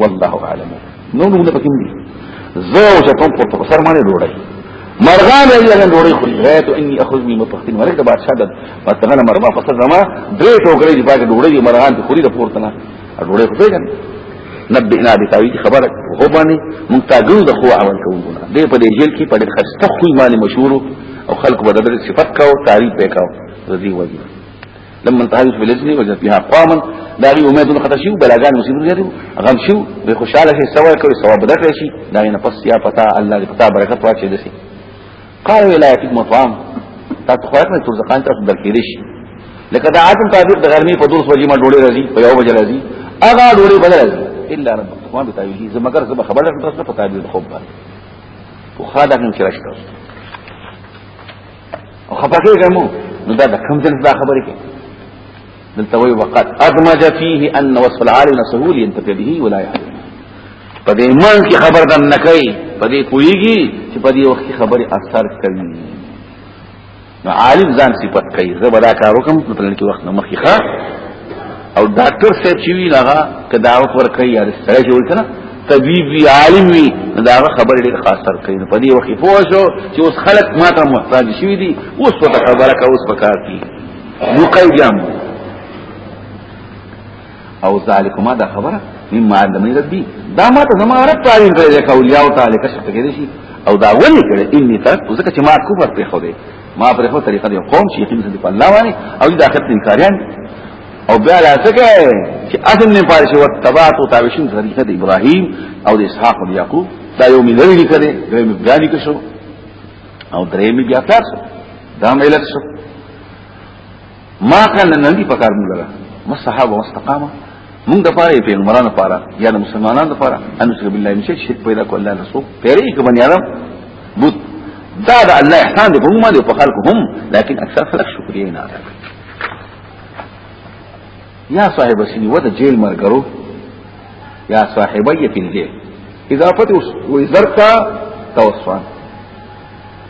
والله اعلم نو نو نه پکې دي زه او چې کوم په سر باندې ډوړای مرغان یې له ډوړې خو غایت اني اخذ من متقين ورګ د بادشاہ د پتهنه مرغا په سر زما درې ټوکرې دی باګه ډوړې دي مرغان ته خوري د پورته نه ډوړې خو پیژن نبئنا بتاویل خبر هو باندې مونږ تاګو د خو عمل کوو نه دې په دې جیل کې په دې خسته خو باندې مشهور او خلق بدل صفات کاو تعریف وکاو رضی وجه لما تهاجس بالاذن وجد فيها قواما داري امید نو خطر شي بلاګان مصیبت لري غم شو به خوشاله شي سوا کوي ثواب درکړي شي دا نه پس یا پتا الله دې پتا برکت واچي دي قال ولا يكيد مطعم تاسو خو نه ترزقان تاسو درکې دي شي لکه دا عادم تعبیر د ګرمي په دوس وجې ما ډوړې راځي په یو بجې راځي اغا ډوړې بدل راځي الا رب ما به تعبیر زما ګر زما خبره تاسو په تعبیر خوب باندې خو خا دا کوم چې راځي خپکه کوم نو دا د کوم جنس دا خبرې کوي دلته وی وقت ادمج فيه ان وصف العالم سهول ينتفي به ولا يعلم په دې مان کې خبر دم نه کوي په دې کويږي چې په دې وخت کې خبرې اثر کوي نو عالم ځان صفت کوي زه به دا کار وکم په تل کې وخت نه مخې ښه او ډاکټر صاحب چې وی لغه کداوت ور کوي یا سره جوړ کړه طبيب وي عالم وي دا خبر ډېر خاص تر کوي په دې وخت پوه شو چې اوس خلک ماته محتاج شوي دي اوس په خبره کا اوس پکار دي نو قیام او ذالکما دا خبره مما علمني ربي دا ما ته زما رب تعلیم کړی دی او یاو تعالی کشف کړی شي او دا ولي کړی اني ترک ځکه چې ما کفر په خو دی ما پر خو طریقه دی قوم چې یقین دې په الله باندې او دې اخرت انکاریان او بیا لا څنګه چې اصل نه پاره شو تبعت او تابعین طریقه د ابراهیم او د اسحاق او یعقوب دا یو ملي لیکل دی یو مبیا لیکل شو او درې مې بیا تاسو دا ملت شو ما کان لنا دی پکار مونږ لره مصحاب او استقامه مونږ د پاره پیغمبرانو لپاره یا د مسلمانانو لپاره ان شر بالله من شرک پیدا کو الله نسو پیری کې بنی آدم بوت دا د الله احسان دی کومه دی په خلق هم لكن اکثر خلق شکریا نه ادا یا صاحب سینی و د جیل مرګرو یا صاحبیه الجیل اضافه و زرقا توسوان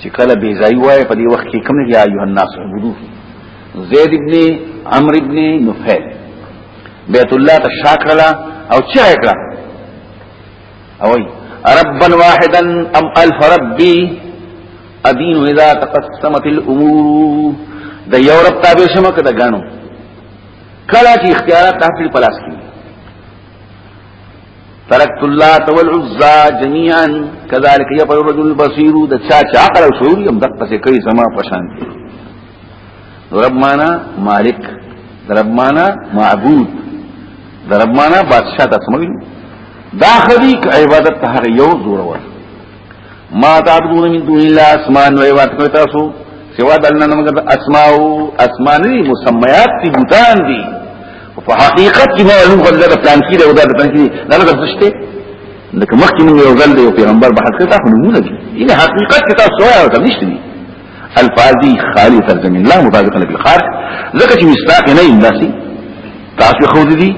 چې کله بی ځای وای په دې وخت کې کوم یا ایه الناس عبدو زید ابن عمرو ابن نفیل بیت الله ته شاکړه او چې کړه او ربا واحدا ام الف ربي ادين اذا تقسمت الامور د یو رب تابع شمه کده غانو کله چې اختیارات تحصیل پلاس کی ترکت الله تول عزا جميعا كذلك يفعل الرجل البصير د چا چا عقل او شعور يم دقه سي کوي زما پشان رب معنا مالک رب معنا معبود رب معنا بادشاہ د سمګي دا خديک عبادت هغه یو زور ور ما تعبدون من دون الله اسمان وی واتکو تاسو سوا دلنا نمکت اسماو اسمانی مسمیات تی بوتان دی په حقیقت کې معلوم غل دا پلان کې دا ودا پلان کې دا نه څه لکه مخکې موږ یو ځل یو پیغمبر بحث کړ تاسو نمونه دي اله حقیقت کې تاسو وایو دا نشته الفاظي خالي ترجمه لا مطابقه بالخارج ځکه چې مستاق نه انداسي تاسو خو دي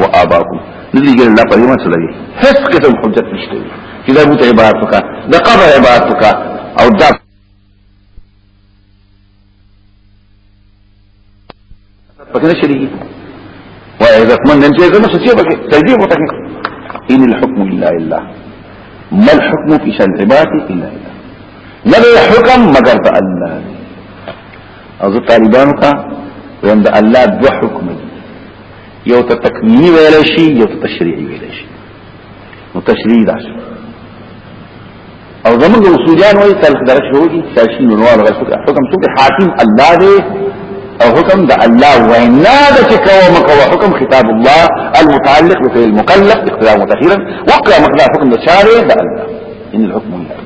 او اباکم ندي ګل لا په یوه څه لګي هیڅ قسم حجت نشته چې دا بوت عبارت وکا د قبر عبارت وکا او دا پکې نه شریږي وای عزت من نن چې زما څه شي پکې تجدید وته ان الحكم الا لله ما الحكم في شان عبادي الا لله نبي حكم مگر د الله او زه طالبانو ته وند الله دو حکم دي یو ته تکوینی ویل شي یو ته تشریعي ویل شي نو تشریح دا شو او زمونږ اصولیان وایي تلخ درش هوږي شاشین نوال غشو حکم څوک حاکم الله دی او حکم د الله وینا د چې کوه مکوه حکم خطاب الله المتعلق بفعل المقلق اختلاف متخيرا وقع مقدار حکم د چاره د الله ان الحكم لله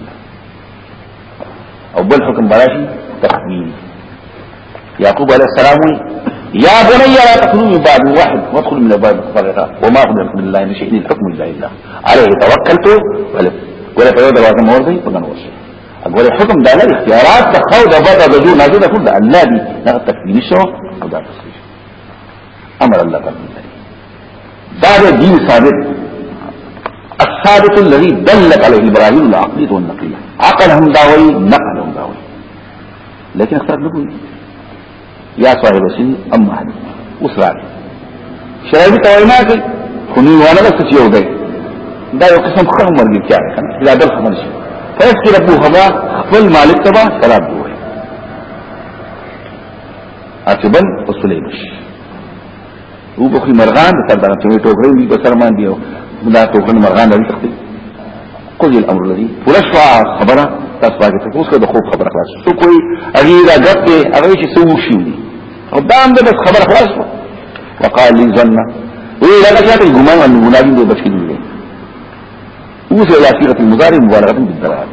او بل حکم براشي تقویم یعقوب علیہ السلام یا بنی لا تدخلوا من باب واحد وادخلوا من باب متفرقه وما اغنى من الله من شيء ان الحكم الا لله عليه توكلت ولا په یو دروازه مور دی په نن ورسه اګوره حکم دا نه اختیارات د خو د بده د جو نازله کول الله دی دا تکلیف شو او دا تسلیم امر الله تعالی دا د دین ثابت الثابت الذي دلت عليه ابراهيم العقليه والنقليه عقل هم داوي نقل هم داوي لكن اختار لكم يا صاحب السن اما هذا اسرار شرعي توينا کې خوني وانا بس چې یو دی دا یو قسم خو عمر کې کار کنه لا دل خبر شي فیس کې ربو خبا خپل مالک تبا شراب دی اتبل وسولې بشي او په خي مرغان د سردار ته ټوکرې دي په سر باندې او دا ټوکرې مرغان لري تخته قضي الامر الذي فرشوا خبره تاسو باندې ته اوس د خوب خبره خلاص شو کوئی اغي دا غت هغه چې سو شي او دا هم د خبره خلاص وقال لي ظن وی دا چې ته ګمان ان منادي دې بچی دي اوس لا صيغه المضارع مبالغه بالدلالات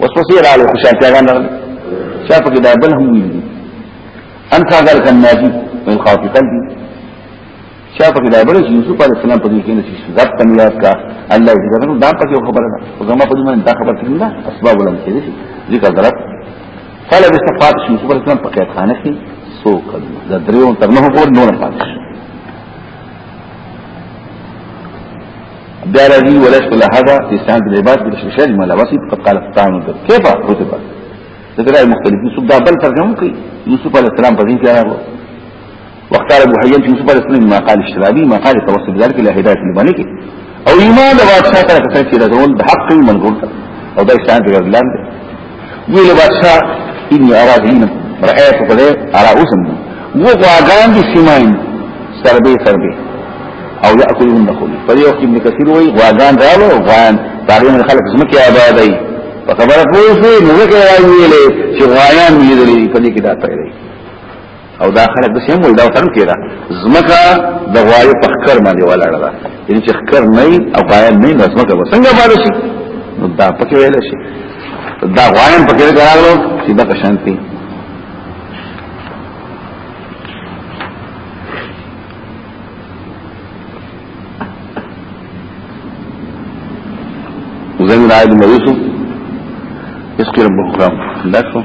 اوس پسې راغله خوشالتیا غواړم چا په کې دا بل هم ویل ان کا ذلک الناجی من خاف قلبی چا په کې دا بل چې یوسف علی السلام په دې کې نه شي ذات تمیات کا الله دې غنو دا په یو خبره ده او زما په دې باندې دا خبره کړم دا اسباب ولم کې دي ذکر درک فلا بستفاد شي یوسف علی السلام په قید خانه کې سو کړ دا دریو تر نه پور نور پاتې بیا راځي ولس کله هغه چې ستاسو د عبادت د شیشه دی مله وسی په قال فتان د کیف رتبه د درای مختلفین سب دا بل ترجمه کوي یوسف علی السلام په دې کې راغو واختار ابو حیان یوسف علی السلام ما قال اشترابی ما قال توسل ذلك الى هدایت الملک او ایمان د بادشاہ سره کتل چې د ډول د حق منظور او دا ستاسو د لاندې ویل بادشاہ انی ارا دینم رأیت قدر ارا اوسم وو غواګان دي سیماین سربه سربه او یاکلون نخل په یو کې ابن کثیر وی غواګان راو غوان تاغین خلق زمکه آبادای په خبره پوه شو نو ځکه ویلې چې غوایان یې دلې په دې کې دا پرې او دا خلک د سیم ول دا وطن کې دا زمکه د غوایو په خکر باندې ولاړه ده یعنی چې خکر نه او غایا نه نو زمکه به څنګه باندې شي نو دا پکې ویل شي دا غوایم پکې راغلو چې دا شانتي وزمن عائد الموسو يسقي ربه خرام لكم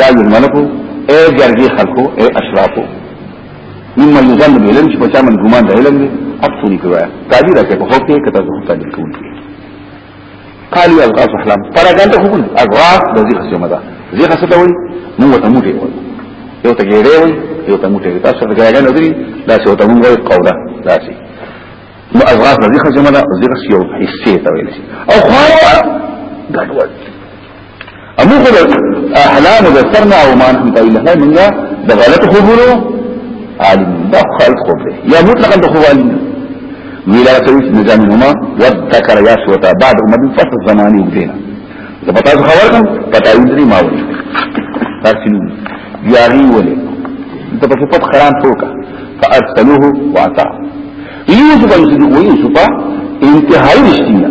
یا ایو ملکو اے جرګی خلقو اے اشرافو مما یزن به علم چې په چا من ګمان دی علم دی افتونی کوي تعبیر کې په هوته کې تاسو تعبیر کوي قالوا الغاز احلام پراګاندا خو الغاز د دې قسمه ده دې قسمه ته وایي نو ته موټي وایي یو ته ګیره وایي یو ته موټي تاسو ته ګیره نه دي دا څه ته موږ وایي قوله دا څه نو اضغاث د ذکر جمع ده ذکر یو حصے ته ویل شي او خوا ګډوډ امو خو احلام د سرنا او مان هم ته الله منګه د غلط خبرو عالم دا خلط خبره یا مطلقا د خو عالم ویلا سویت نجامهما وذکر یا سوتا بعد ما فصل زمانی وګینا زه پتا څه خبر کوم پتا یې دې ما ولې تاسو نو یاري ولې ته په صفات خران ټوکا فارسلوه واتا یوسف یوسف یوسف انتهایی رشتیا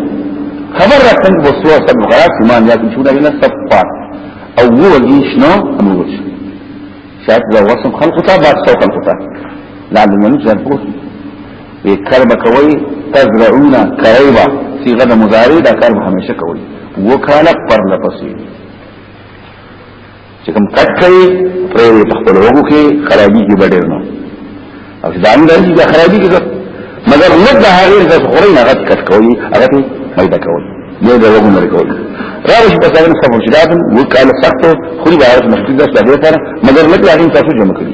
خبر را څنګه بوسو سب غرا سمان یا کوم شونه نه سب پات او وو دې شنو نو وچ شاید دا وسم خلقتا بعد سو خلقتا لعل من جن پوښتنه وی کرب کوي تزرعون کریبا صيغه د مضارع دا کرب همیشه کوي وکاله پر لپسې چې کوم کټ کوي پرې په خپل وګو کې خرابي کې بډیر نو او ځان د دې خرابي کې مگر لږ د هغه د خوري نه غټ کټ کوي هغه ته پیدا کوي دې د وګو نه کوي راوش په ځان سره مشکلات وکاله سخت خوري د هغه مشکل د سره مگر لږ هغه تاسو جمع کړی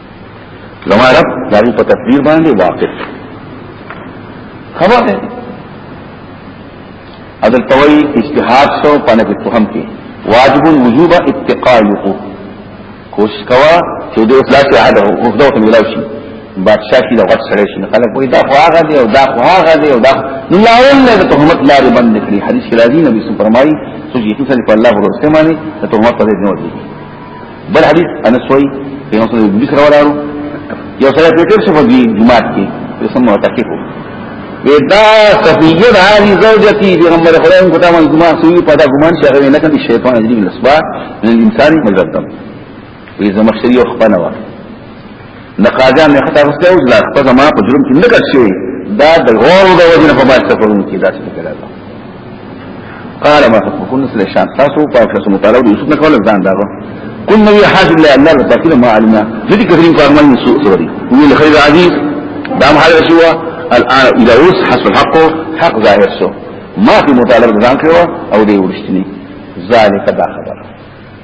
زما رب داغی په تقدیر باندې واقف خبر دی عدل توئی اجتحاد سو پانا کی تخم کی واجب وجوب اتقاء لقو کوشش کوا چې د اخلاص عهد او خدای ته ملاو شي بادشاہ کی لغت سره شي خلک وای دا خو هغه دی او دا خو هغه دی او دا نو لا ولله د تهمت لارې بند کړی حدیث کې راځي نبی صلی الله علیه وسلم فرمایي چې یقینا الله ورسته باندې د تهمت په دې نه ودی بل حدیث انس وای په مسند ابن سره ورارو یو سره په تیر صفه دی جمعات کې په سم متحقق ودا صفیه د هغه زوجتی د پیغمبر خدای کو تمام ګمان سوی په دا ګمان چې هغه نه کړي شیطان اجری من الاسباب من الانسان مجرد وي زمخشری او خپنه نقاجا مې خطا غوسته او ځلا په زما په جرم کې نکړ شي دا د غور د وجنه په باندې سفرونو کې داسې کړه قال ما فكون سل شان تاسو په فلس مطالعه یوسف نه کول ځان داغه كن نبي حاج الله الله رتاكل ما علمنا جدي كثيرين فارمان من سوء سوري ومن خير عزيز دام حال رسوة الآن إذا وس حسب الحق حق ظاهر سو ما في مطالبة ذانك او دي ورشتني ذلك دا خبر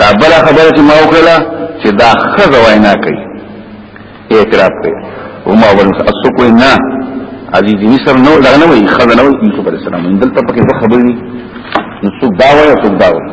دا بل خبره چې ما وکړه چې دا خزه وینا کوي اعتراف کوي او ما ول اسو کوي نه عزیز مصر نو دا نه وي خزه نو یوسف علی السلام ان دلته پکې څه خبرې دي نو څوک دا وایي څوک دا وایي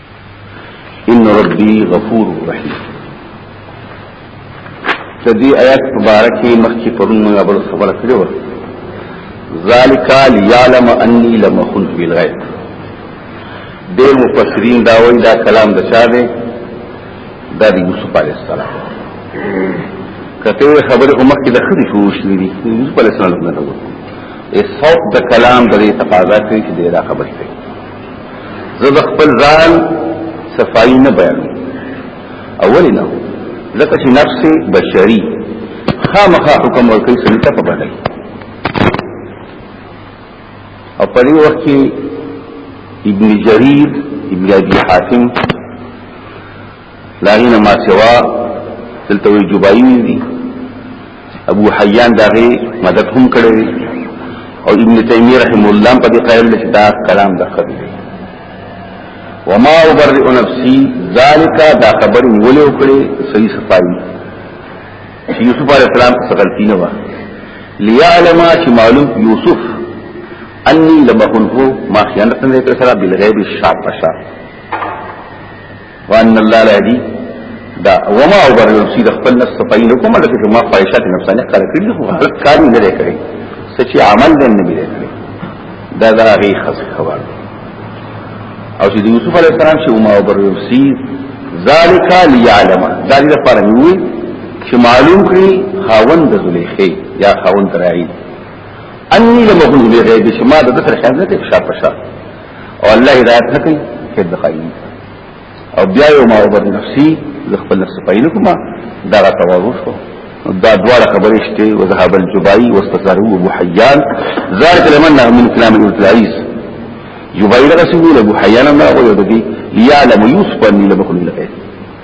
ان ربي غفور رحيم د دې آیات مبارکه مخکې پرون موږ بل خبره کړې و ذالک لیعلم انی لم اخن فی الغیب ډېر مفسرین دا وایي دا کلام د چا دی دا د یوسف علی السلام کته خبره کومه کې د خدي شروع شوې دي یوسف علی السلام نه وایي صوت د کلام د تقاضا کوي چې دا خبره کوي زه خپل ځان صفائی نه بیان اول نه ځکه چې نفس بشری خامخا حکم ورکړي سړي ته په بدل او په دې وخت کې ابن جرير ابن ابي حاتم لاغین ما سوا دلته وی جباین دي ابو حیان داغه مدد هم کړی او ابن تیمیه رحم الله په دې قائل چې دا کلام د خبرې وما ابرئ نفسي ذالک دا خبر نیولې وکړي صحیح صفائی چې یوسف علی السلام څه غلطی نه و ليعلم چې معلوم یوسف انی لمخنه ما خیانت نه کړ سره بل غیب شاپ شاپ وان الله لا يهدي دا وما اوبر نفسي د خپل نفس صفائی نه کومه لکه ما خواهشات نفسانه کار کړی خو هغه کار نه لري کړی سچي عمل دې نه لري کړی دا دا غي خاص خبر او چې یوسف علی السلام چې وما اوبر نفسي ذالک لیعلم دا دې لپاره وی چې معلوم کړي خاوند د زلیخې یا خاوند راعي انی لمغلوب غیب شما د تر خیانت په شاپ شاپ او الله هدایت نکړي چې د قائم او بیا یو ما وبد نفسي د خپل نفس پاین کوم دا تواضع شو دا دواړه خبرې شته او ذهب الجبائی واستثاره ابو حیان ذلك لمن من كلام ابن العزيز جبائی رسول ابو حیان ما غوړو دغه يعلم يوسف ان لبخل الغيب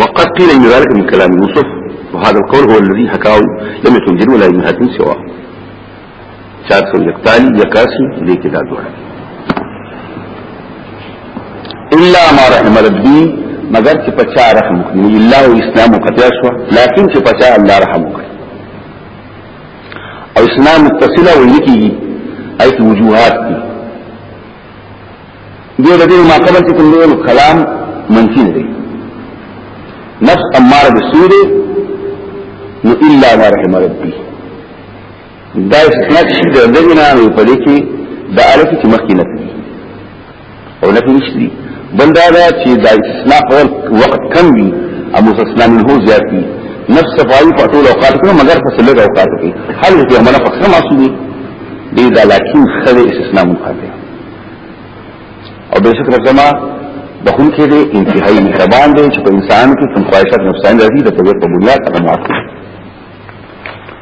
وقد قيل ان ذلك من كلام يوسف وهذا القول هو الذي حكاه لم يكن جن ولا ابن حاتم سواه 441 يكاسي ليك دا دوره الا ما رحم ربي مگر چې پچا رحم وکړي الا او اسلام قطع شو لكن چې پچا الله رحم وکړي او اسلام متصله ولیکي ایت وجوهات دي دې د دې ما قبل چې کوم نور کلام منفي دی نفس اماره بالسوء نو الا ما رحم ربي دا اسناد شي د دغنا نو په دې کې د الف چې مخکې نه کوي او نه نشري بل دا دا چې دا استثناء په وخت کم وي او مستثنا منه زیات وي نفس صفائی په ټول اوقات کې مگر په سلګ اوقات کې هر یو کې عمله په خمه اصلي دې دا لکن خله استثناء مخاطب او به شکر زما بخون کې دې انتهایی مهربان دی چې په انسان کې کوم خواهشات نفساني راځي د طبيعت په بنیاد هغه معاف کړي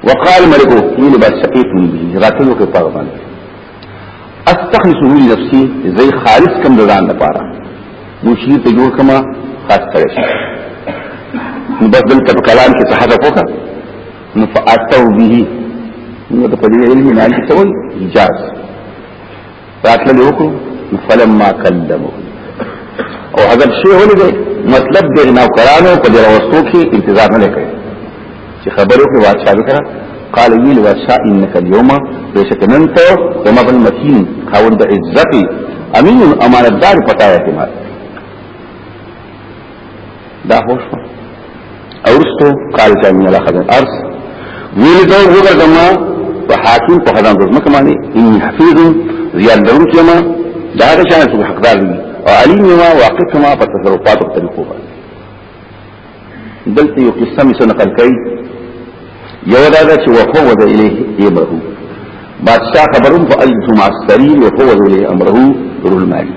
وقال ملك قيل بس شقيق من به راتلو کې پاغ باندې استخلصه لنفسي زي خالص کم ځان لپاره نو شي ته جوړ کما خاص کړی شي نو بس دلته په کلام کې صحه وکړه نو فاتو به نو د پدې علم نه څه وایي اجازه راتلل وکړو فلما کلمو او حضرت شیخ ولګي مطلب دې نو کرانو په دې راوستو کې انتظار نه کوي چې خبرو کې واچا وکړه قال ویل ورشا انك اليوم بشك ننت وما بن متين خاوند عزتي امين امانتدار پتا اعتماد دا هو شو اورستو قال جامع الله خدم ارس ویل دا وګړه دما په حاکم په خدام دزمه کمانی ان حفیظ زیاد درو کما دا هغه شان چې حقدار دي او علیم ما واقع کما په تصرفات او طریقو باندې دلته یو قصه می سن نقل کړي یو دا ده چې وفو ود الیه امره بادشاہ خبرون فالجمع السریر وفو ود الیه امره رول مالی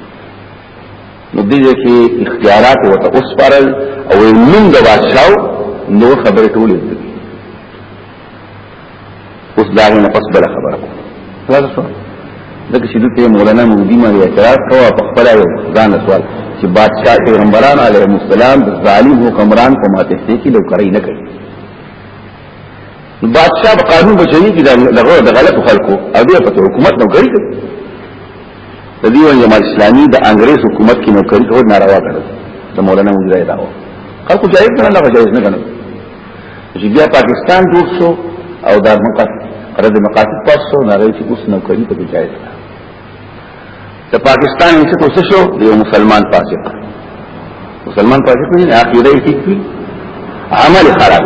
نو دې کې اختیارات وته اوس پرل او نوم د بادشاہ نو خبرې ټولې دي اوس دا نه پس بل خبره خلاص شو دغه چې دته مولانا مودي ما اعتراض کاوه په خپل یو ځان سوال چې بادشاہ پیغمبران علیه السلام د ظالم حکمران په ماته کې لو کوي نه کوي بادشاہ قانون بچی کی دا غلط خلکو او دې په حکومت نو کوي د دې وجه جماعت اسلامي د انګريز حکومت کې نوکری کول ناروا کړو د مولانا مجاهد داو خلکو جایز نه لغه جایز نه کړو چې بیا پاکستان جوړ شو او د مقصد قرض مقاصد پاس شو نه راځي چې اوس نوکری په جایز ده د پاکستان هیڅ کوڅ شو د یو مسلمان فاسق مسلمان فاسق نه عقیده یې ټیک عمل خراب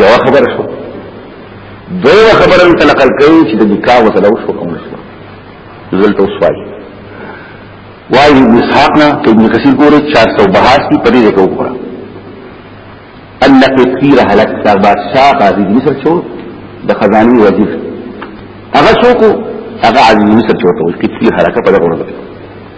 یو خبر شو دوی خبره مې تنقل کوي چې د نکاح وسله وشو کوم شو زلت وسوای وايي مسحاق نه کې ابن کثیر ګوره 482 کې پدې ځای وګوره ان کثیر هلک دا بادشاہ قاضي مصر شو د خزاني وزیر هغه شو کو هغه عزیز مصر شو ته کثیر هلک په دغه ورځ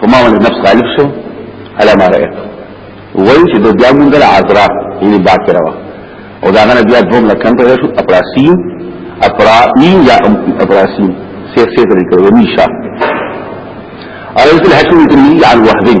په ما باندې نفس غالب شو الا ما رأيت وایي چې د بیا مونږ له عذرا یعنی باکر وا او دا غنه بیا دوم لکم په شو اپراسی اپرائی یا اپراسی سیر سیر طریقه و میشا اور اس الحکم تنی عن وحدین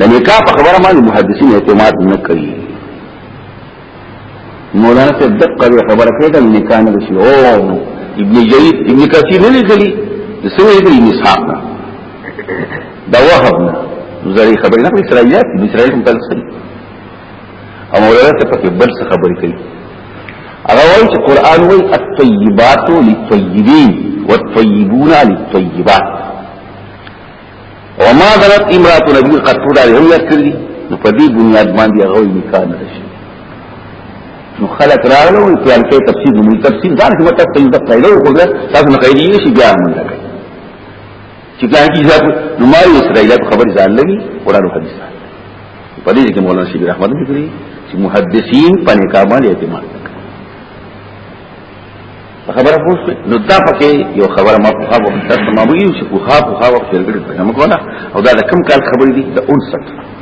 د نکاح په خبره باندې محدثین اعتماد نه کوي مولانا ته دقه خبره کوي د نکاح نه شي او ابن جرير ابن کثیر نه لیکلي د سوي د ابن اسحاق نه دا وهب نه زری خبره نه اسرائیلیات د اسرائیل په تلسل او مولانا ته پکې بل څه خبرې کوي هغه وایي چې قران وایي الطيبات للطيبين والطيبون للطيبات وما ذنت امرات نبی قد پودا دی هم یاد کردی نو پا دی بنیاد باندی اغوی نکاح نرشی نو خلق راغلو وی پیان کئی تفسیر نمی تفسیر دانا کما تک تیم دفت ایلو خودر تاسو نقیدی یشی بیا من لگا چی پلان کی جزاک نو ماوی اسرائیلات خبر زال لگی قرآن و حدیث زال لگی پا دی جکی مولانا شبیر احمد بکری چی محدثین پا نکاح باندی اعتماد خبره پوه شو نو دا پکې یو خبره ما په خابو سره ما ویو چې په خابو خابو کې لګړې په هم کوله او دا د کم کال خبرې دي د 59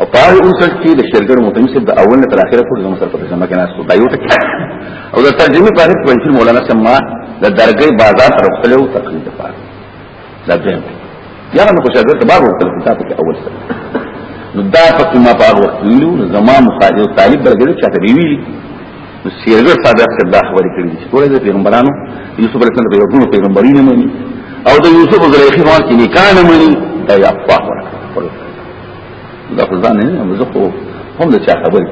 او په 59 کې د شرګړ متهم سره د اول نه تر اخره پورې زموږ سره په ځما کې ناس دا یو ټکی او د ترجمه په اړه په مولانا سم ما د درګي بازار تر خپلو تقریر لپاره دا دیم یا نو کو شاګرد بار ورته کتاب کې اول سره نو دا پکې ما بار وخت ویلو نو زما مخالف طالب برګل چاته ویلی نو سیرګر صاحب څخه دا خبرې کړې چې ټول د پیغمبرانو یوسف علیه السلام یو ټول پیغمبري نه مني او د یوسف زلیخی باندې کې نکاح نه مني دا یا افواه ورکړه دا خو ځان نه هم زه خو هم د چا خبرې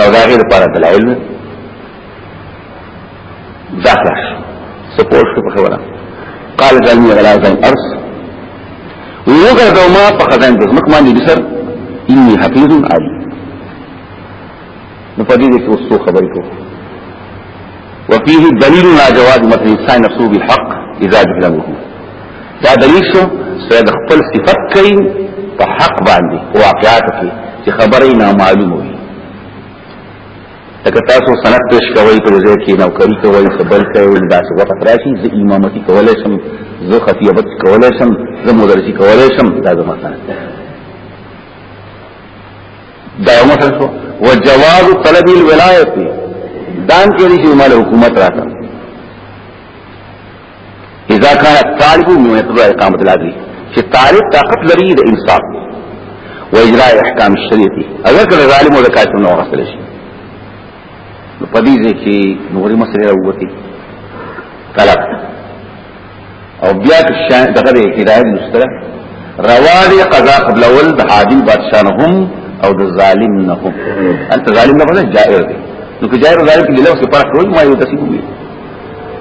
او دا غیر لپاره دلایل داخلش سپورت په خبره قال جلني على ذا الارض ويوغر ما فخذان بس مكمان دي بسر اني حفيظ علي نفدي دي وصو خبري کو وفيه دليل على جواز مثل الانسان نفسه بالحق اذا جهل منه دا دلیل شو سید خپل صفت کوي په حق باندې واقعات کې چې خبرې نامعلومه وي لکه تاسو سند پیش کوي په ځای کې نوکری کوي څه بل کوي دا څه وخت راشي زه امامتي کولای شم زه خطیبت کولای شم زه مدرسي کولای شم دا زما سند دا یو مثال شو وجواز طلب الولایت دان کې چې مال حکومت راته اذا كان الطالب من يقدر اقامه العدل چې طالب طاقت لري د انصاف و اجراء احکام الشریعه او کله ظالم او کافر نو ورسل شي نو پدې ځکه نوري مسله راوتی طلب او بیا شان دغه هدایت مستره رواد قضا قبل اول د حاجی بادشاہ هم او د ظالم نه هم انت ظالم نه جائر دی نو که جائر ظالم کې له څه فرق کوي ما یو تاسو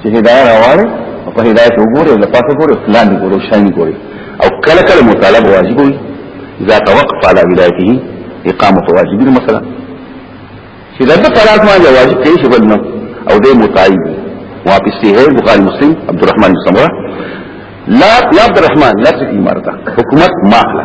چې هدايت راوړي او په هدايت وګوري او لپاسه ګوري پلان ګوري شان ګوري او کله کله مطالبه واجب وي اذا توقف على ولايته اقامه واجب مثلا چې دا په طلاق باندې واجب کې شي بل نه او دې متعين واپس هي بخاري مسلم عبد الرحمن بن سمره لا يا عبد الرحمن لا تكي مرتا حکومت ماخلا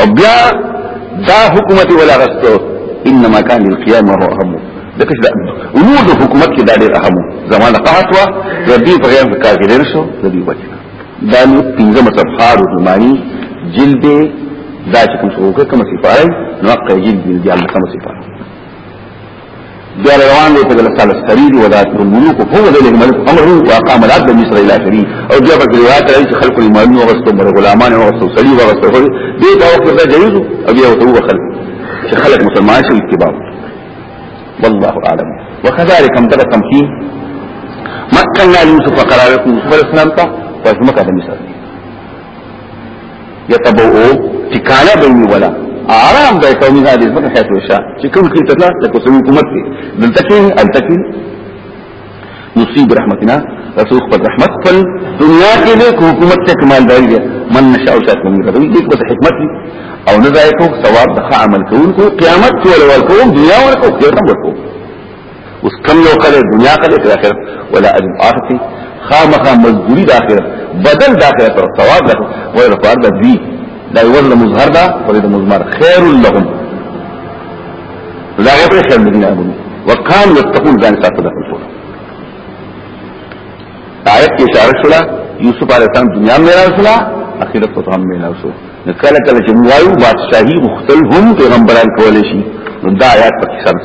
او بیا دا حکومت ولا غستو انما كان للقيام وهو اهم لکه دا امور د حکومت کې دا ډېر اهم زمانه قحط وا د دې په غیر کار کې ډېر شو د دې وجه دا نو پنځه مصفحات د معنی جلد دا چې کوم څه وکړه کوم صفای نو قیجید دی الله کوم صفای بیا روان دی په دلسال سرید و ذات الملوک هو ذل الملک امره واقام العبد مصر الى شری او بیا په روایت راځي چې خلق ایمان او غستو مر غلامان او غستو سړي او غستو خو دې دا وخت دا جایز او بیا وته هو خلق چې خلق مسلمان شي اتباع والله اعلم وكذلك هم تقسم في مكنا ليوسف قراركم يوسف الاسلام تا فاسمك هذا مصر یتبعو ټکانه به نیولا آرام به قومي دا دې څنګه خیته وشا چې کوم کې تکلا د کوڅې حکومت کې دلته کې الته کې نصیب رحمتنا رسول خپل رحمت خپل دنیا کې له حکومت ته کمال دی من نشاء او شاک من غوي دې په حکمت دی او نه ځای کو ثواب د عمل کوونکو قیامت ټول ورکو دنیا ورکو قیامت ورکو اوس کم یو خلک دنیا خلک تر اخر ولا اجر اختی خامخا مزدوری د اخر بدل د اخر تر ثواب ده ولا رفار ده دی دا یو ول مظهر ده ولې د مظهر خیر لهم لا غیر خیر من ابو وکان یتقون ځان ساتل ده ټول آیت کې اشاره شولا یوسف علیه السلام دنیا مې راځلا اخرت ته هم مې راځو کله کله چې موایو بادشاہي مختلف هم پیغمبران کولې شي نو دا آیات پکې سمس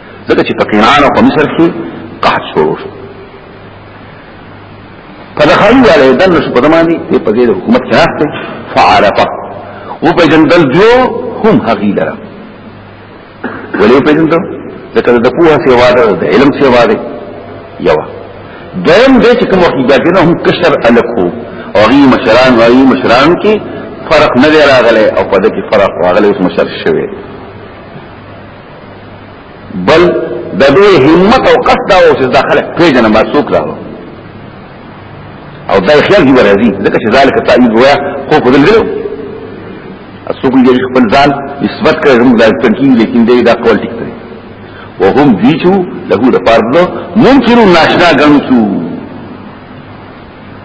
ځکه چې په کنعان او مصر کې قحط شروع شو په دخل والے دنه شو په دماني په دې حکومت کې راځي فعرفه و په جندل جو هم هغي لره ولې په جندل ځکه د پوهه سیوا ده د علم سیوا ده یو دویم دې چې کوم وخت جاګنه هم کشر الکو او غي مشران او غي مشران کې فرق نه راغله او په دې کې فرق راغله اوس مشر شوی بل د دوی همت او قصد او چې داخله پیژنه ما څوک دا او دا خیال دی ورزي ځکه چې ذالک تعیب ویا خو په دل غلو اسوګ یې خپل ځان نسبت کړی هم دا تنکی لیکن دی دا قول ټیک دی وهم دیچو له د پاره ممکن ناشنا غنسو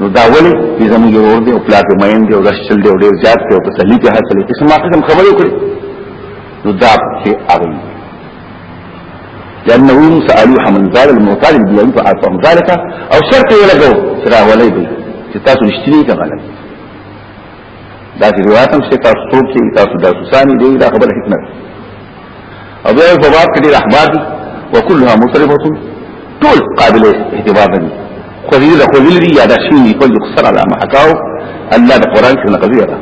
نو دا ولی چې زموږ یو ور دي او پلاټ مېن دی او دشل دی او ډیر زیات دی او په تحلیل کې حاصل دي سمه قسم خبرې کړې نو دا چې اغي لانه سالوه من زال المعتاد بالله فاعطهم ذلك او شرط ولا جو سرا ولي دي چې تاسو نشتري کمال دا چې روایت هم شته تاسو څوک چې تاسو د سوسانی دی دا خبره حکمت او بیا په باب کې د احبار دي وكلها مصرفه ټول قابل اعتبار دي خو دې د خو دې یا د شین په یو سر علامه محکاو الله د قران کې نقضي را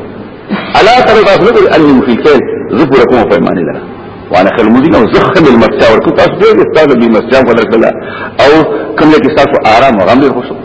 الا ترى تاسو د علم فی کل ذکر کوم په معنی لره وانا خل مدین او زخه د مرچا ورکو تاسو دې استاد به مرچا ولر کړه او کوم کې تاسو آرام غم لرئ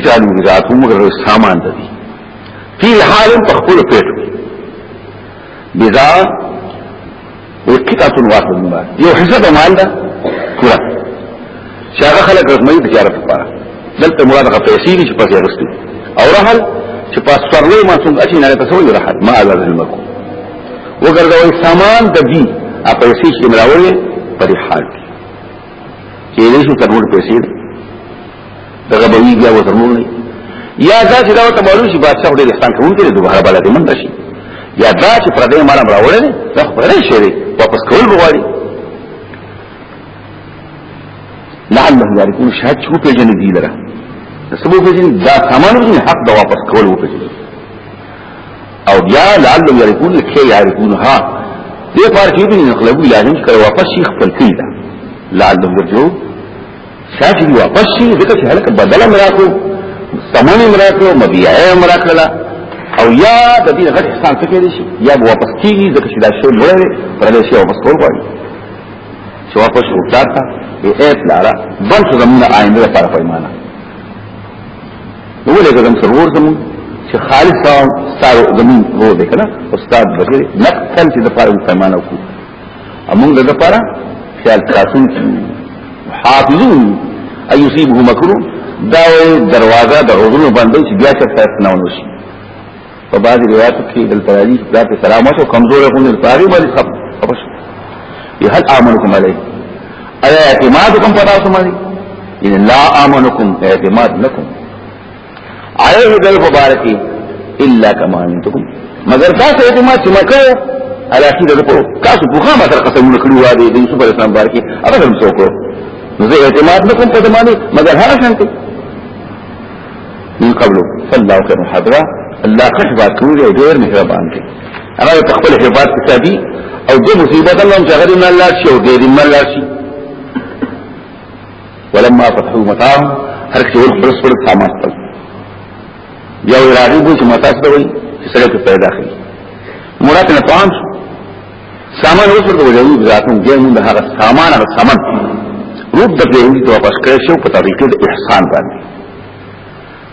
اجعلو ذاتو مگر سامان د دي فی حال په خپل پیټ بذا وقطعه واحد من بعد یو حصہ مال دا پورا شاغه خلک رسمي تجارت لپاره دلته مراد غ پیسې دي چې پکې رسټي او رحل چې پاسپورلې ما څنګه اچي نه تاسو یې رحل ما على ذلمکو وګرځوي سامان د دي ا پیسې چې مراوي پر حال کې دې شو ترور پیسې دغه به وی بیا وزرمون نه یا دا چې دا ته معلوم شي بادشاہ دې احسان کوم کې دوباره بلد من شي یا دا چې پر دې مال راوړل دا خبره شي واپس کول غواړي لعلهم يعرفون شهاد شو په جن دي لره سبو په جن دا سامان نه حق دا واپس کول وو په جن او بیا لعلهم يعرفون لکي يعرفونها دې پار کې به نه خلګو لازم کړو واپس شي خپل کړي لعلهم يرجعون ساجي واپس شي ځکه چې هلکه بدل امراکو سمون امراکو مبيعه امراکلا او یا د دې غټ احسان څه کېږي شي یا واپس کیږي ځکه چې دا شی لوړ دی پر دې شی واپس کول غواړي چې واپس وکړه تا به اې پلارا بل څه زمونه آینده لپاره پیمانه نو ولې کوم سرور زمون چې خالص ستاسو زمون وو دې کنه استاد بګری نقل چې د پاره پیمانه وکړي امون د لپاره خیال ساتون حافظون ايصيبه مکرو دا دروازه د عذرونو باندې چې بیا څه فرق نه ونشي په بعض روایتو کې د تراجی دا په سلامت او کمزور غون د طالب باندې خپ خپش هل امنکم علی ایا اعتمادکم پتا سمانی ان لا امنکم اعتماد لكم علیه دل مبارکی الا کما انتکم مگر تاسو ته ما چې مکو علاقی دغه په تاسو په خامه سره قسمونه کړی و دي د یوسف علی السلام بارکی هغه هم څوک نو زه اعتماد نکوم په دمانه مگر هغه شانتي من قبل صلی الله علیه وسلم الله خشبا کوي ډیر مهربان دی هغه په خپل حفاظت کې ساتي او د مصیبت الله چې هغه د الله شي او د دې الله شي ولما فتحو متاع هر کې ور خپل خپل سامان خپل بیا وی راغی بو چې متاع څه وي چې سره په پیدا کړی مراد نه طعام سامان اوس ورته وجوي ذاتون دې موږ هغه سامان هغه سامان رد دې دې واپس کړی شو په طریقې د احسان باندې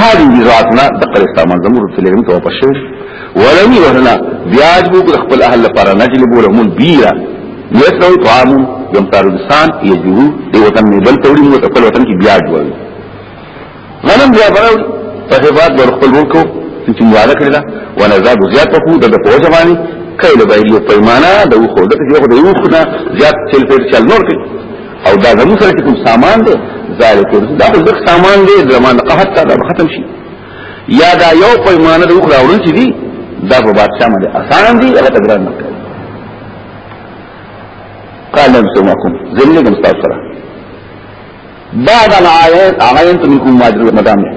هذه ذاتنا دقل استعمال زمور تلهم تو پښه ولني وهنا بیاج بو خپل اهل لپاره نجلب لهم البيرا يسلو طعام يمتار الانسان يجو دی وطن نه بل توري مو خپل وطن کې بیاج وای غنم بیا براو په هبات ور خپل ورکو چې مواله کړل وانا زاد زیاته کو د پوجا باندې کله به یو پیمانه د خو د یو د یو خدای زیات چل په چل نور کې او دا زموږ سره کوم سامان دی ذالک دا خو ځکه سامان دی زمان قحط ته دا ختم شي یا دا یو پیمانه د اخرى اورل چې دي دا په بادشاہ باندې آسان دي هغه تګران نه کوي قال لم سمعكم ذلك مستغفرا بعد العاين عاين تملكم ماجر المدامه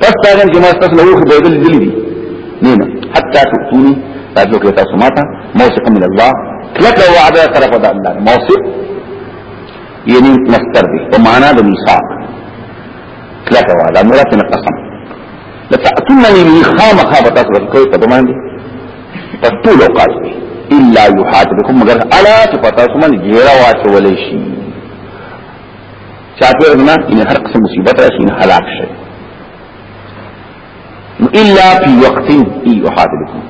پس تاغن چې ما تاسو له وخت بدل دي نیمه حتی تؤتوني راځو کې تاسو ماته موثق من الله کلک وعده طرف د الله موثق یعنی مستر دی په معنا د میثاق کلک وعده مراد نه قسم لتأتونني من خامخ بتاس ورکوي په دومان دي په ټول اوقات دي الا يحاط بكم مگر الا تفتاسو من جيرا واچولې شي چاپیر نه ان هر قسم مصیبت راشي نه هلاک شي نو الا فی وقت ای احادلکم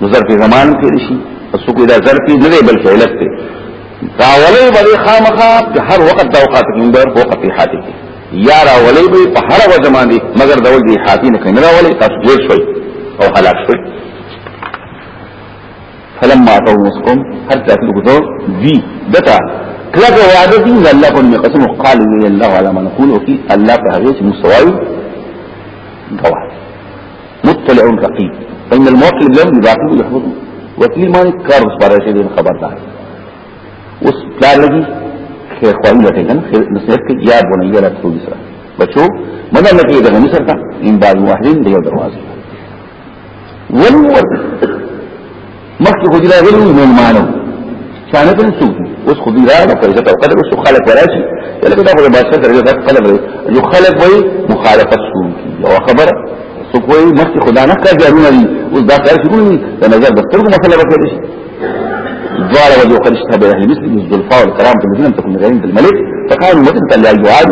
نو ظرف زمان کې رشي اسو کو دا ظرف نه دی بلکې علت دی دا ولې بلې خامخا په هر وخت دا وخت کې اندر په وخت حاتی کې یا را ولې به په هر وخت زمان دي مگر دا ولې حاتی نه کنه ولې تاسو جوړ شوي او هلاک شوي فلما اتوا مسكم هر څه ته وګورئ دی دتا کله چې وعده دي الله په نوم قسم قال ان الله على ما نقول وكي الله په هغه چې مستوي غوا مطلع رقيب فإن الموكل لم يباقي يحفظ وكيل معنی کار اوس پر شي دین خبردار اوس پلان لګي خیر خواني لټه کنه خیر نصیحت کې یا بني لا تقول سره بچو مدن لګي دغه نصر تا ان بعد واحدين دی دروازه ولو ورته مخکې خو دې راغلي وو مېلمانه چانه بل څوک اوس خو دې راغله په عزت او قدر اوس خلک وراشي لکه دا خو د بادشاه سره غږ قلم لري یو خلک وایي مخالفت کوي او خبره څوک وایي مخکې خدا نه کار جارونه دي اوس دا کار شي کوي د نظر د سترګو مسله وکړي شي دواړه وجه خرجتها بأهل مثل من الزلفاء والكرام في المدينة تكون غير عند الملك فكانوا مدنة لا يعاد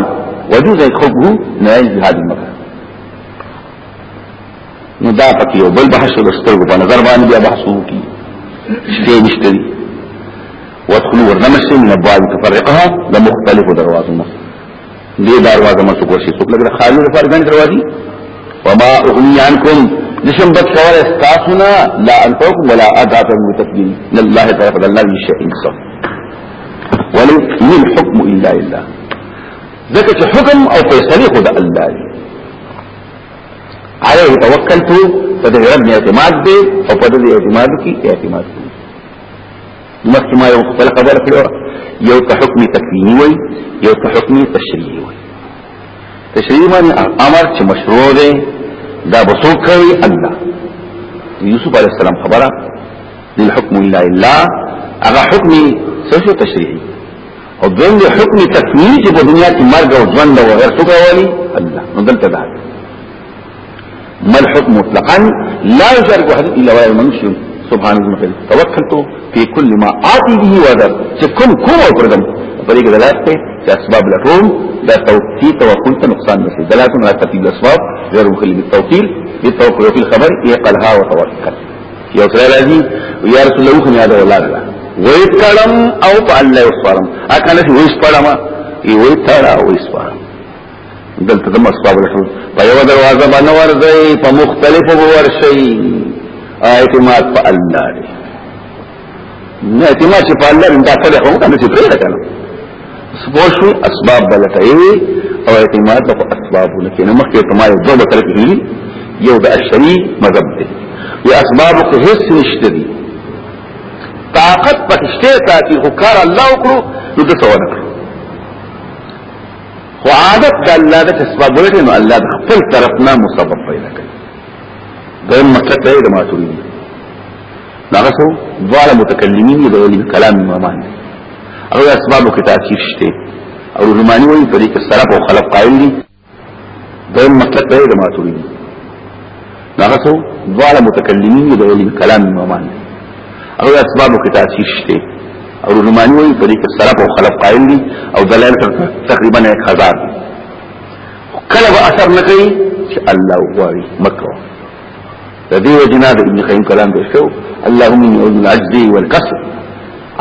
وجوز يخبه نعيش بهذه المكان نو دا پکې یو بل بحث د سترګو په نظر باندې بیا بحث وکړي شته نشته دي وادخلوا ورنمس من ابواب تفرقها لمختلف دروات النص دې دروازه مت کوشي څوک لګره خالي لپاره ځان دروازي وما اغني عنكم نشم بد کول استاسنا لا انفقكم ولا اذاتكم بتكبير لله تعالى فضل الله شيء سو ولو الحكم الا لله ذکر حکم او فیصله خدا الله عليه توکلت په دې رب اعتماد دې او په دې اعتماد کې اعتماد دې مخکې ما یو خپل خبر کړو یو ته حکم تکوینی وای یو ته حکم تشریعی وای تشریعی معنی امر چې مشروع دی دا بسوک کوي الله یوسف علی السلام خبره للحكم الا لله هغه حکم سوسو تشریعی او دویم د حکم تکمیلی چې په دنیا کې مرګ او ژوند او غیر څه کوي الله نو دلته دا ما الحكم مطلقا لا يشارك احد الا ولا يمنش سبحان الله توکلت فی کل ما آتی به وذر چې کوم کوم او پردم په دې کې دلالت ته چې اسباب لټوم دا توقیت او کول ته نقصان نشي دلالت نه ترتیب اسباب غیر مخالف التوکیل بالتوکل فی الخبر یقلها وتوکل یو سره راځي یا رسول الله خو یاد اولاد ده وې تړم او په الله وسپارم اکه نه وې سپارم ای وې تړا وې سپارم دلته د مسباب رسول په یو دروازه باندې ورځي په مختلفو ورشي آیت مات په الله دی نه اعتماد چې په الله انده کړې هو کنه چې پرې کړو سپوشو اسباب بلته او اعتماد په اسبابو نه کنه مخکې ته ما یو ځل تر کې یو د اشری مذهب دی یا اسباب کو هیڅ نشته دي طاقت پکشته تا چې خو کار الله وکړو نو د څه ونه کړو خو عادت د الله د اسباب ولته نو الله د خپل طرفنا مسبب پیدا کړي دیم مطلب دی د ماتوریدي دغه څو دواړه متکلمین دي د علم کلام امامان دي او اسباب کې تاثیر شته او رومانی وایي په دې کې سلف او خلف قائل دي دا مطلب دی د ماتوریدی دغه څو دواړه متکلمین دي د علم کلام امامان دي او اسباب کې تاثیر شته او رومانی وایي په دې کې سلف او خلف قائل دي او دلایل تقریبا 1000 دي کله به اثر نه کوي چې الله غواړي مکه د دې وجنا د ابن قیم کلام به شو اللهم اني اعوذ بالعجز والكسل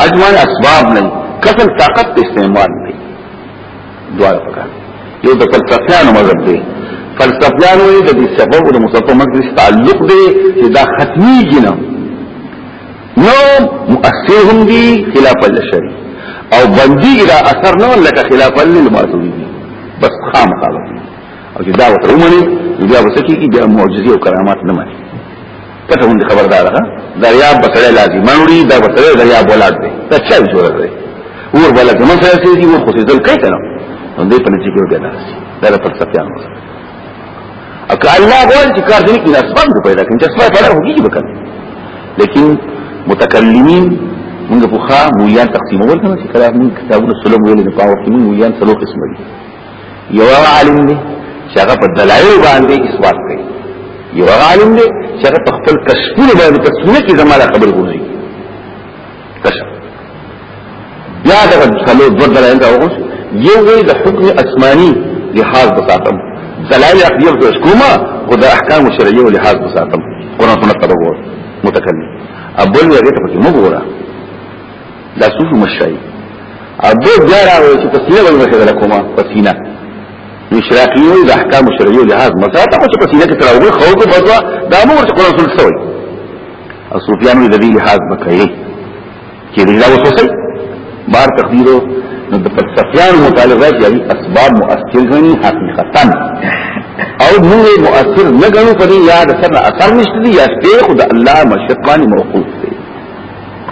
اجمل اسباب نه کسل طاقت په استعمال نه دعا وکړه یو د فلسفیانو مذهب دی فلسفیانو یې د دې سبب او د مصطفی مجلس تعلق دی چې دا ختمي جنم نو مؤثر هم دي خلاف الشرع او بندي الى اثر نه لکه خلاف للمعتوب بس خام خالص او چې دا وته ومني بیا به سکی کی بیا معجزې او کرامات نه مانی کته هم خبردار ده دریاب بسړی لازم منوري دا بسړی دریاب ولاد دی دا چا جوړ دی ور بل د مسله سي دي ور خو ځل کوي کنه نو دې په نتیجه کې وګڼل شي دا د فلسفيان وسه او که الله غواړي چې کار دې کې اسباب پیدا کړي چې اسباب پیدا هوږي به کړي لیکن متکلمین موږ په خا مولیان تقسیمول کنه چې کله موږ کتابونه سلم ویل نه پاوه موږ مولیان څلور قسم دي یو عالم دی چې هغه په دلایل باندې اثبات کوي یو عالم دی چې هغه په خپل کشفونه باندې په سنت کې زماله قبل ګرځي کشف یا دا څلور دوه دلایل دا وګورئ یو وی د حکم اسماني لحاظ بساتم دلایل عقلیه په کومه خو د احکام شرعیه لحاظ بساتم قران سنت ته وګورئ متکلم ابل یې ته پکې مګوره دا صوفي مشای ابو جارا وي چې پسینه وي مشه ده کومه پسینه مشراقي وي د احکام شرعي له هاذ مسا ته چې پسینه کې تراوي خو کو بزوا دا مو ورته قران سره سوي او صوفيان وي د دې له هاذ بکړي چې دا وسوسه بار تقدیرو نو د فلسفيان مطالبه کوي اسباب مؤثر غني حقیقتا او موږ مؤثر نه غنو په دې یاد سره اثر نشته یا شیخ د الله مشقان موقوف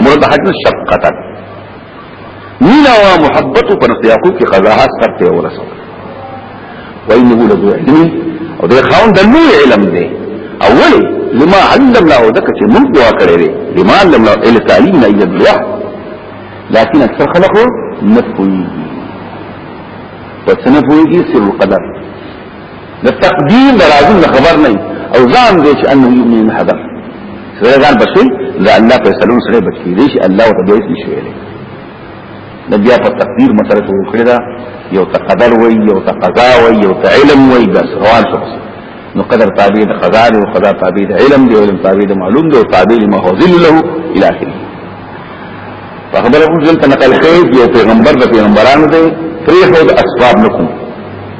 امر د حج شفقت مینا او محبت پر یعقوب کی قضاحت سر ته ورسو وانه لذو علم او د خاون د نور علم دی اول لما علمنا او دک چې موږ دعا کړې دي لما علمنا ال تعلیم نه یې دعا لكن اکثر خلقو نفوی وسنفوی سر القدر د تقدیر لازم خبر نه او ځان دې چې انه یمین حذر سره ځان بچي دا الله په سلام سره بچي دې چې الله ته دې شي ویلې د بیا په تقدیر مسله ته وکړه دا یو تقدر وای یو تقضا وای یو علم وای بس روان شو نو قدر تابع د قضا دی او قضا تابع د علم دی علم تابع د معلوم دی او تابع ما هو ذل له الى اخره په خبره کوم ځل ته نقل خیر یو پیغمبر د پیغمبرانو دی پریخو د اسباب نکوم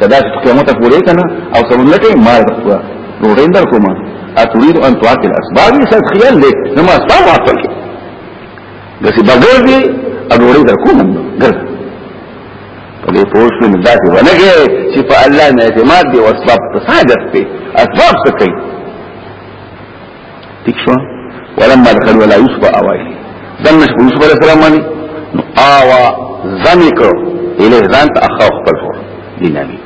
کدا چې قیامت پورې کنه او سمون نه کوي مال ورکوا روړې اندر کومه اتريد ان تواكل اسباب سات خيال دې نو ما اسباب واصل کې دسي بغیر دې اډوړې در کوم ګر په دې پوښت نه ذات ونګي چې په الله نه اعتماد دې او اسباب ته ساجت دې اسباب څه کوي تکشوا ولما دخل ولا يوسف آوائي زن نشکو يوسف عليه السلام ماني نو آوا زمي کرو إليه زان تأخاو خبر فور دينامي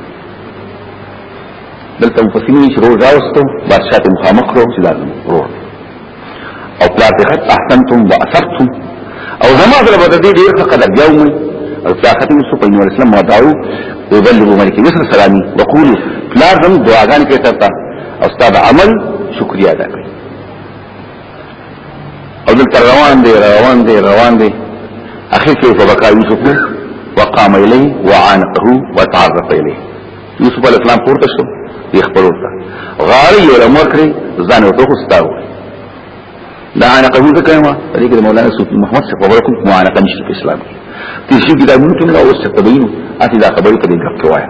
دلته مفسرین چې روز راوستو بادشاہ ته مخامخ کړو چې لازم روز او پلار دې خط احسنتم واسرتم او زما سره به دې ډیر څه قدر یو مې او پلار خط یوسف په نور اسلام مدعو وبلغ ملک مصر سلامي وقولوا پلار زم دعاګان کې ترتا او ستاد عمل شکریا ادا کړي او دلته روان دی روان دی روان دی اخر کې فبقى يوسف وقام اليه وعانقه وتعرف اليه يوسف عليه السلام پورته شو یې خپل ورته غاری یو لمر کړی ځان ورته خوستاو دا عانقه څه کلمه دې کې مولانا سوف محمد څخه خبره کوم معانقه نشته په اسلام کې تیشی کتابونو کې موږ اوس تبین اته دا خبرې په دې کې وایي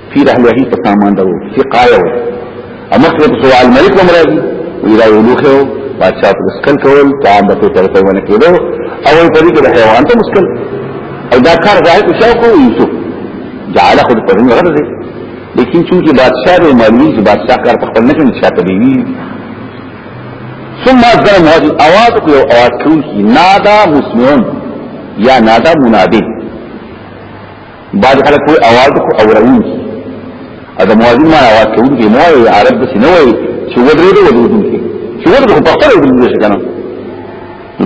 في رحل وحي تسامان دو في قاية وي امخلق سواء الملك ومراضي وإذا يلوخه بادشاہ پر اسکل کول طعام به تر په ونه کېدو او په دې کې د حیوان ته مسکل او دا کار ظاهر کو شاو کو یوسف جعل خود پر نه غرض لیکن چونکی بادشاہ دی معلومی چې بادشاہ کار په خپل نه کوي شاته دی ثم ازل مواد اواز کو یو اواز کون کی نادا مسمعون یا نادا منادی بعد خلک کوئی اواز کو اورون او د موازین ما اواز کوي چې مو یې عرب د سینه وي چې ودرې دی ودرې دی چې ودرې په خپل ودرې دی څنګه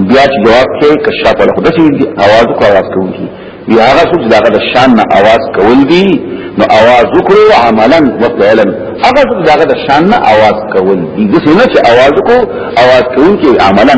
بیا چې جواب کې کشاف له خدای چې اواز کو اواز کوي بیا هغه څه چې دغه د شان نه اواز کول دي نو اواز وکړو عملا وفعلا هغه څه چې دغه د شان نه اواز کول دي د سینه چې اواز کو اواز کوي عملا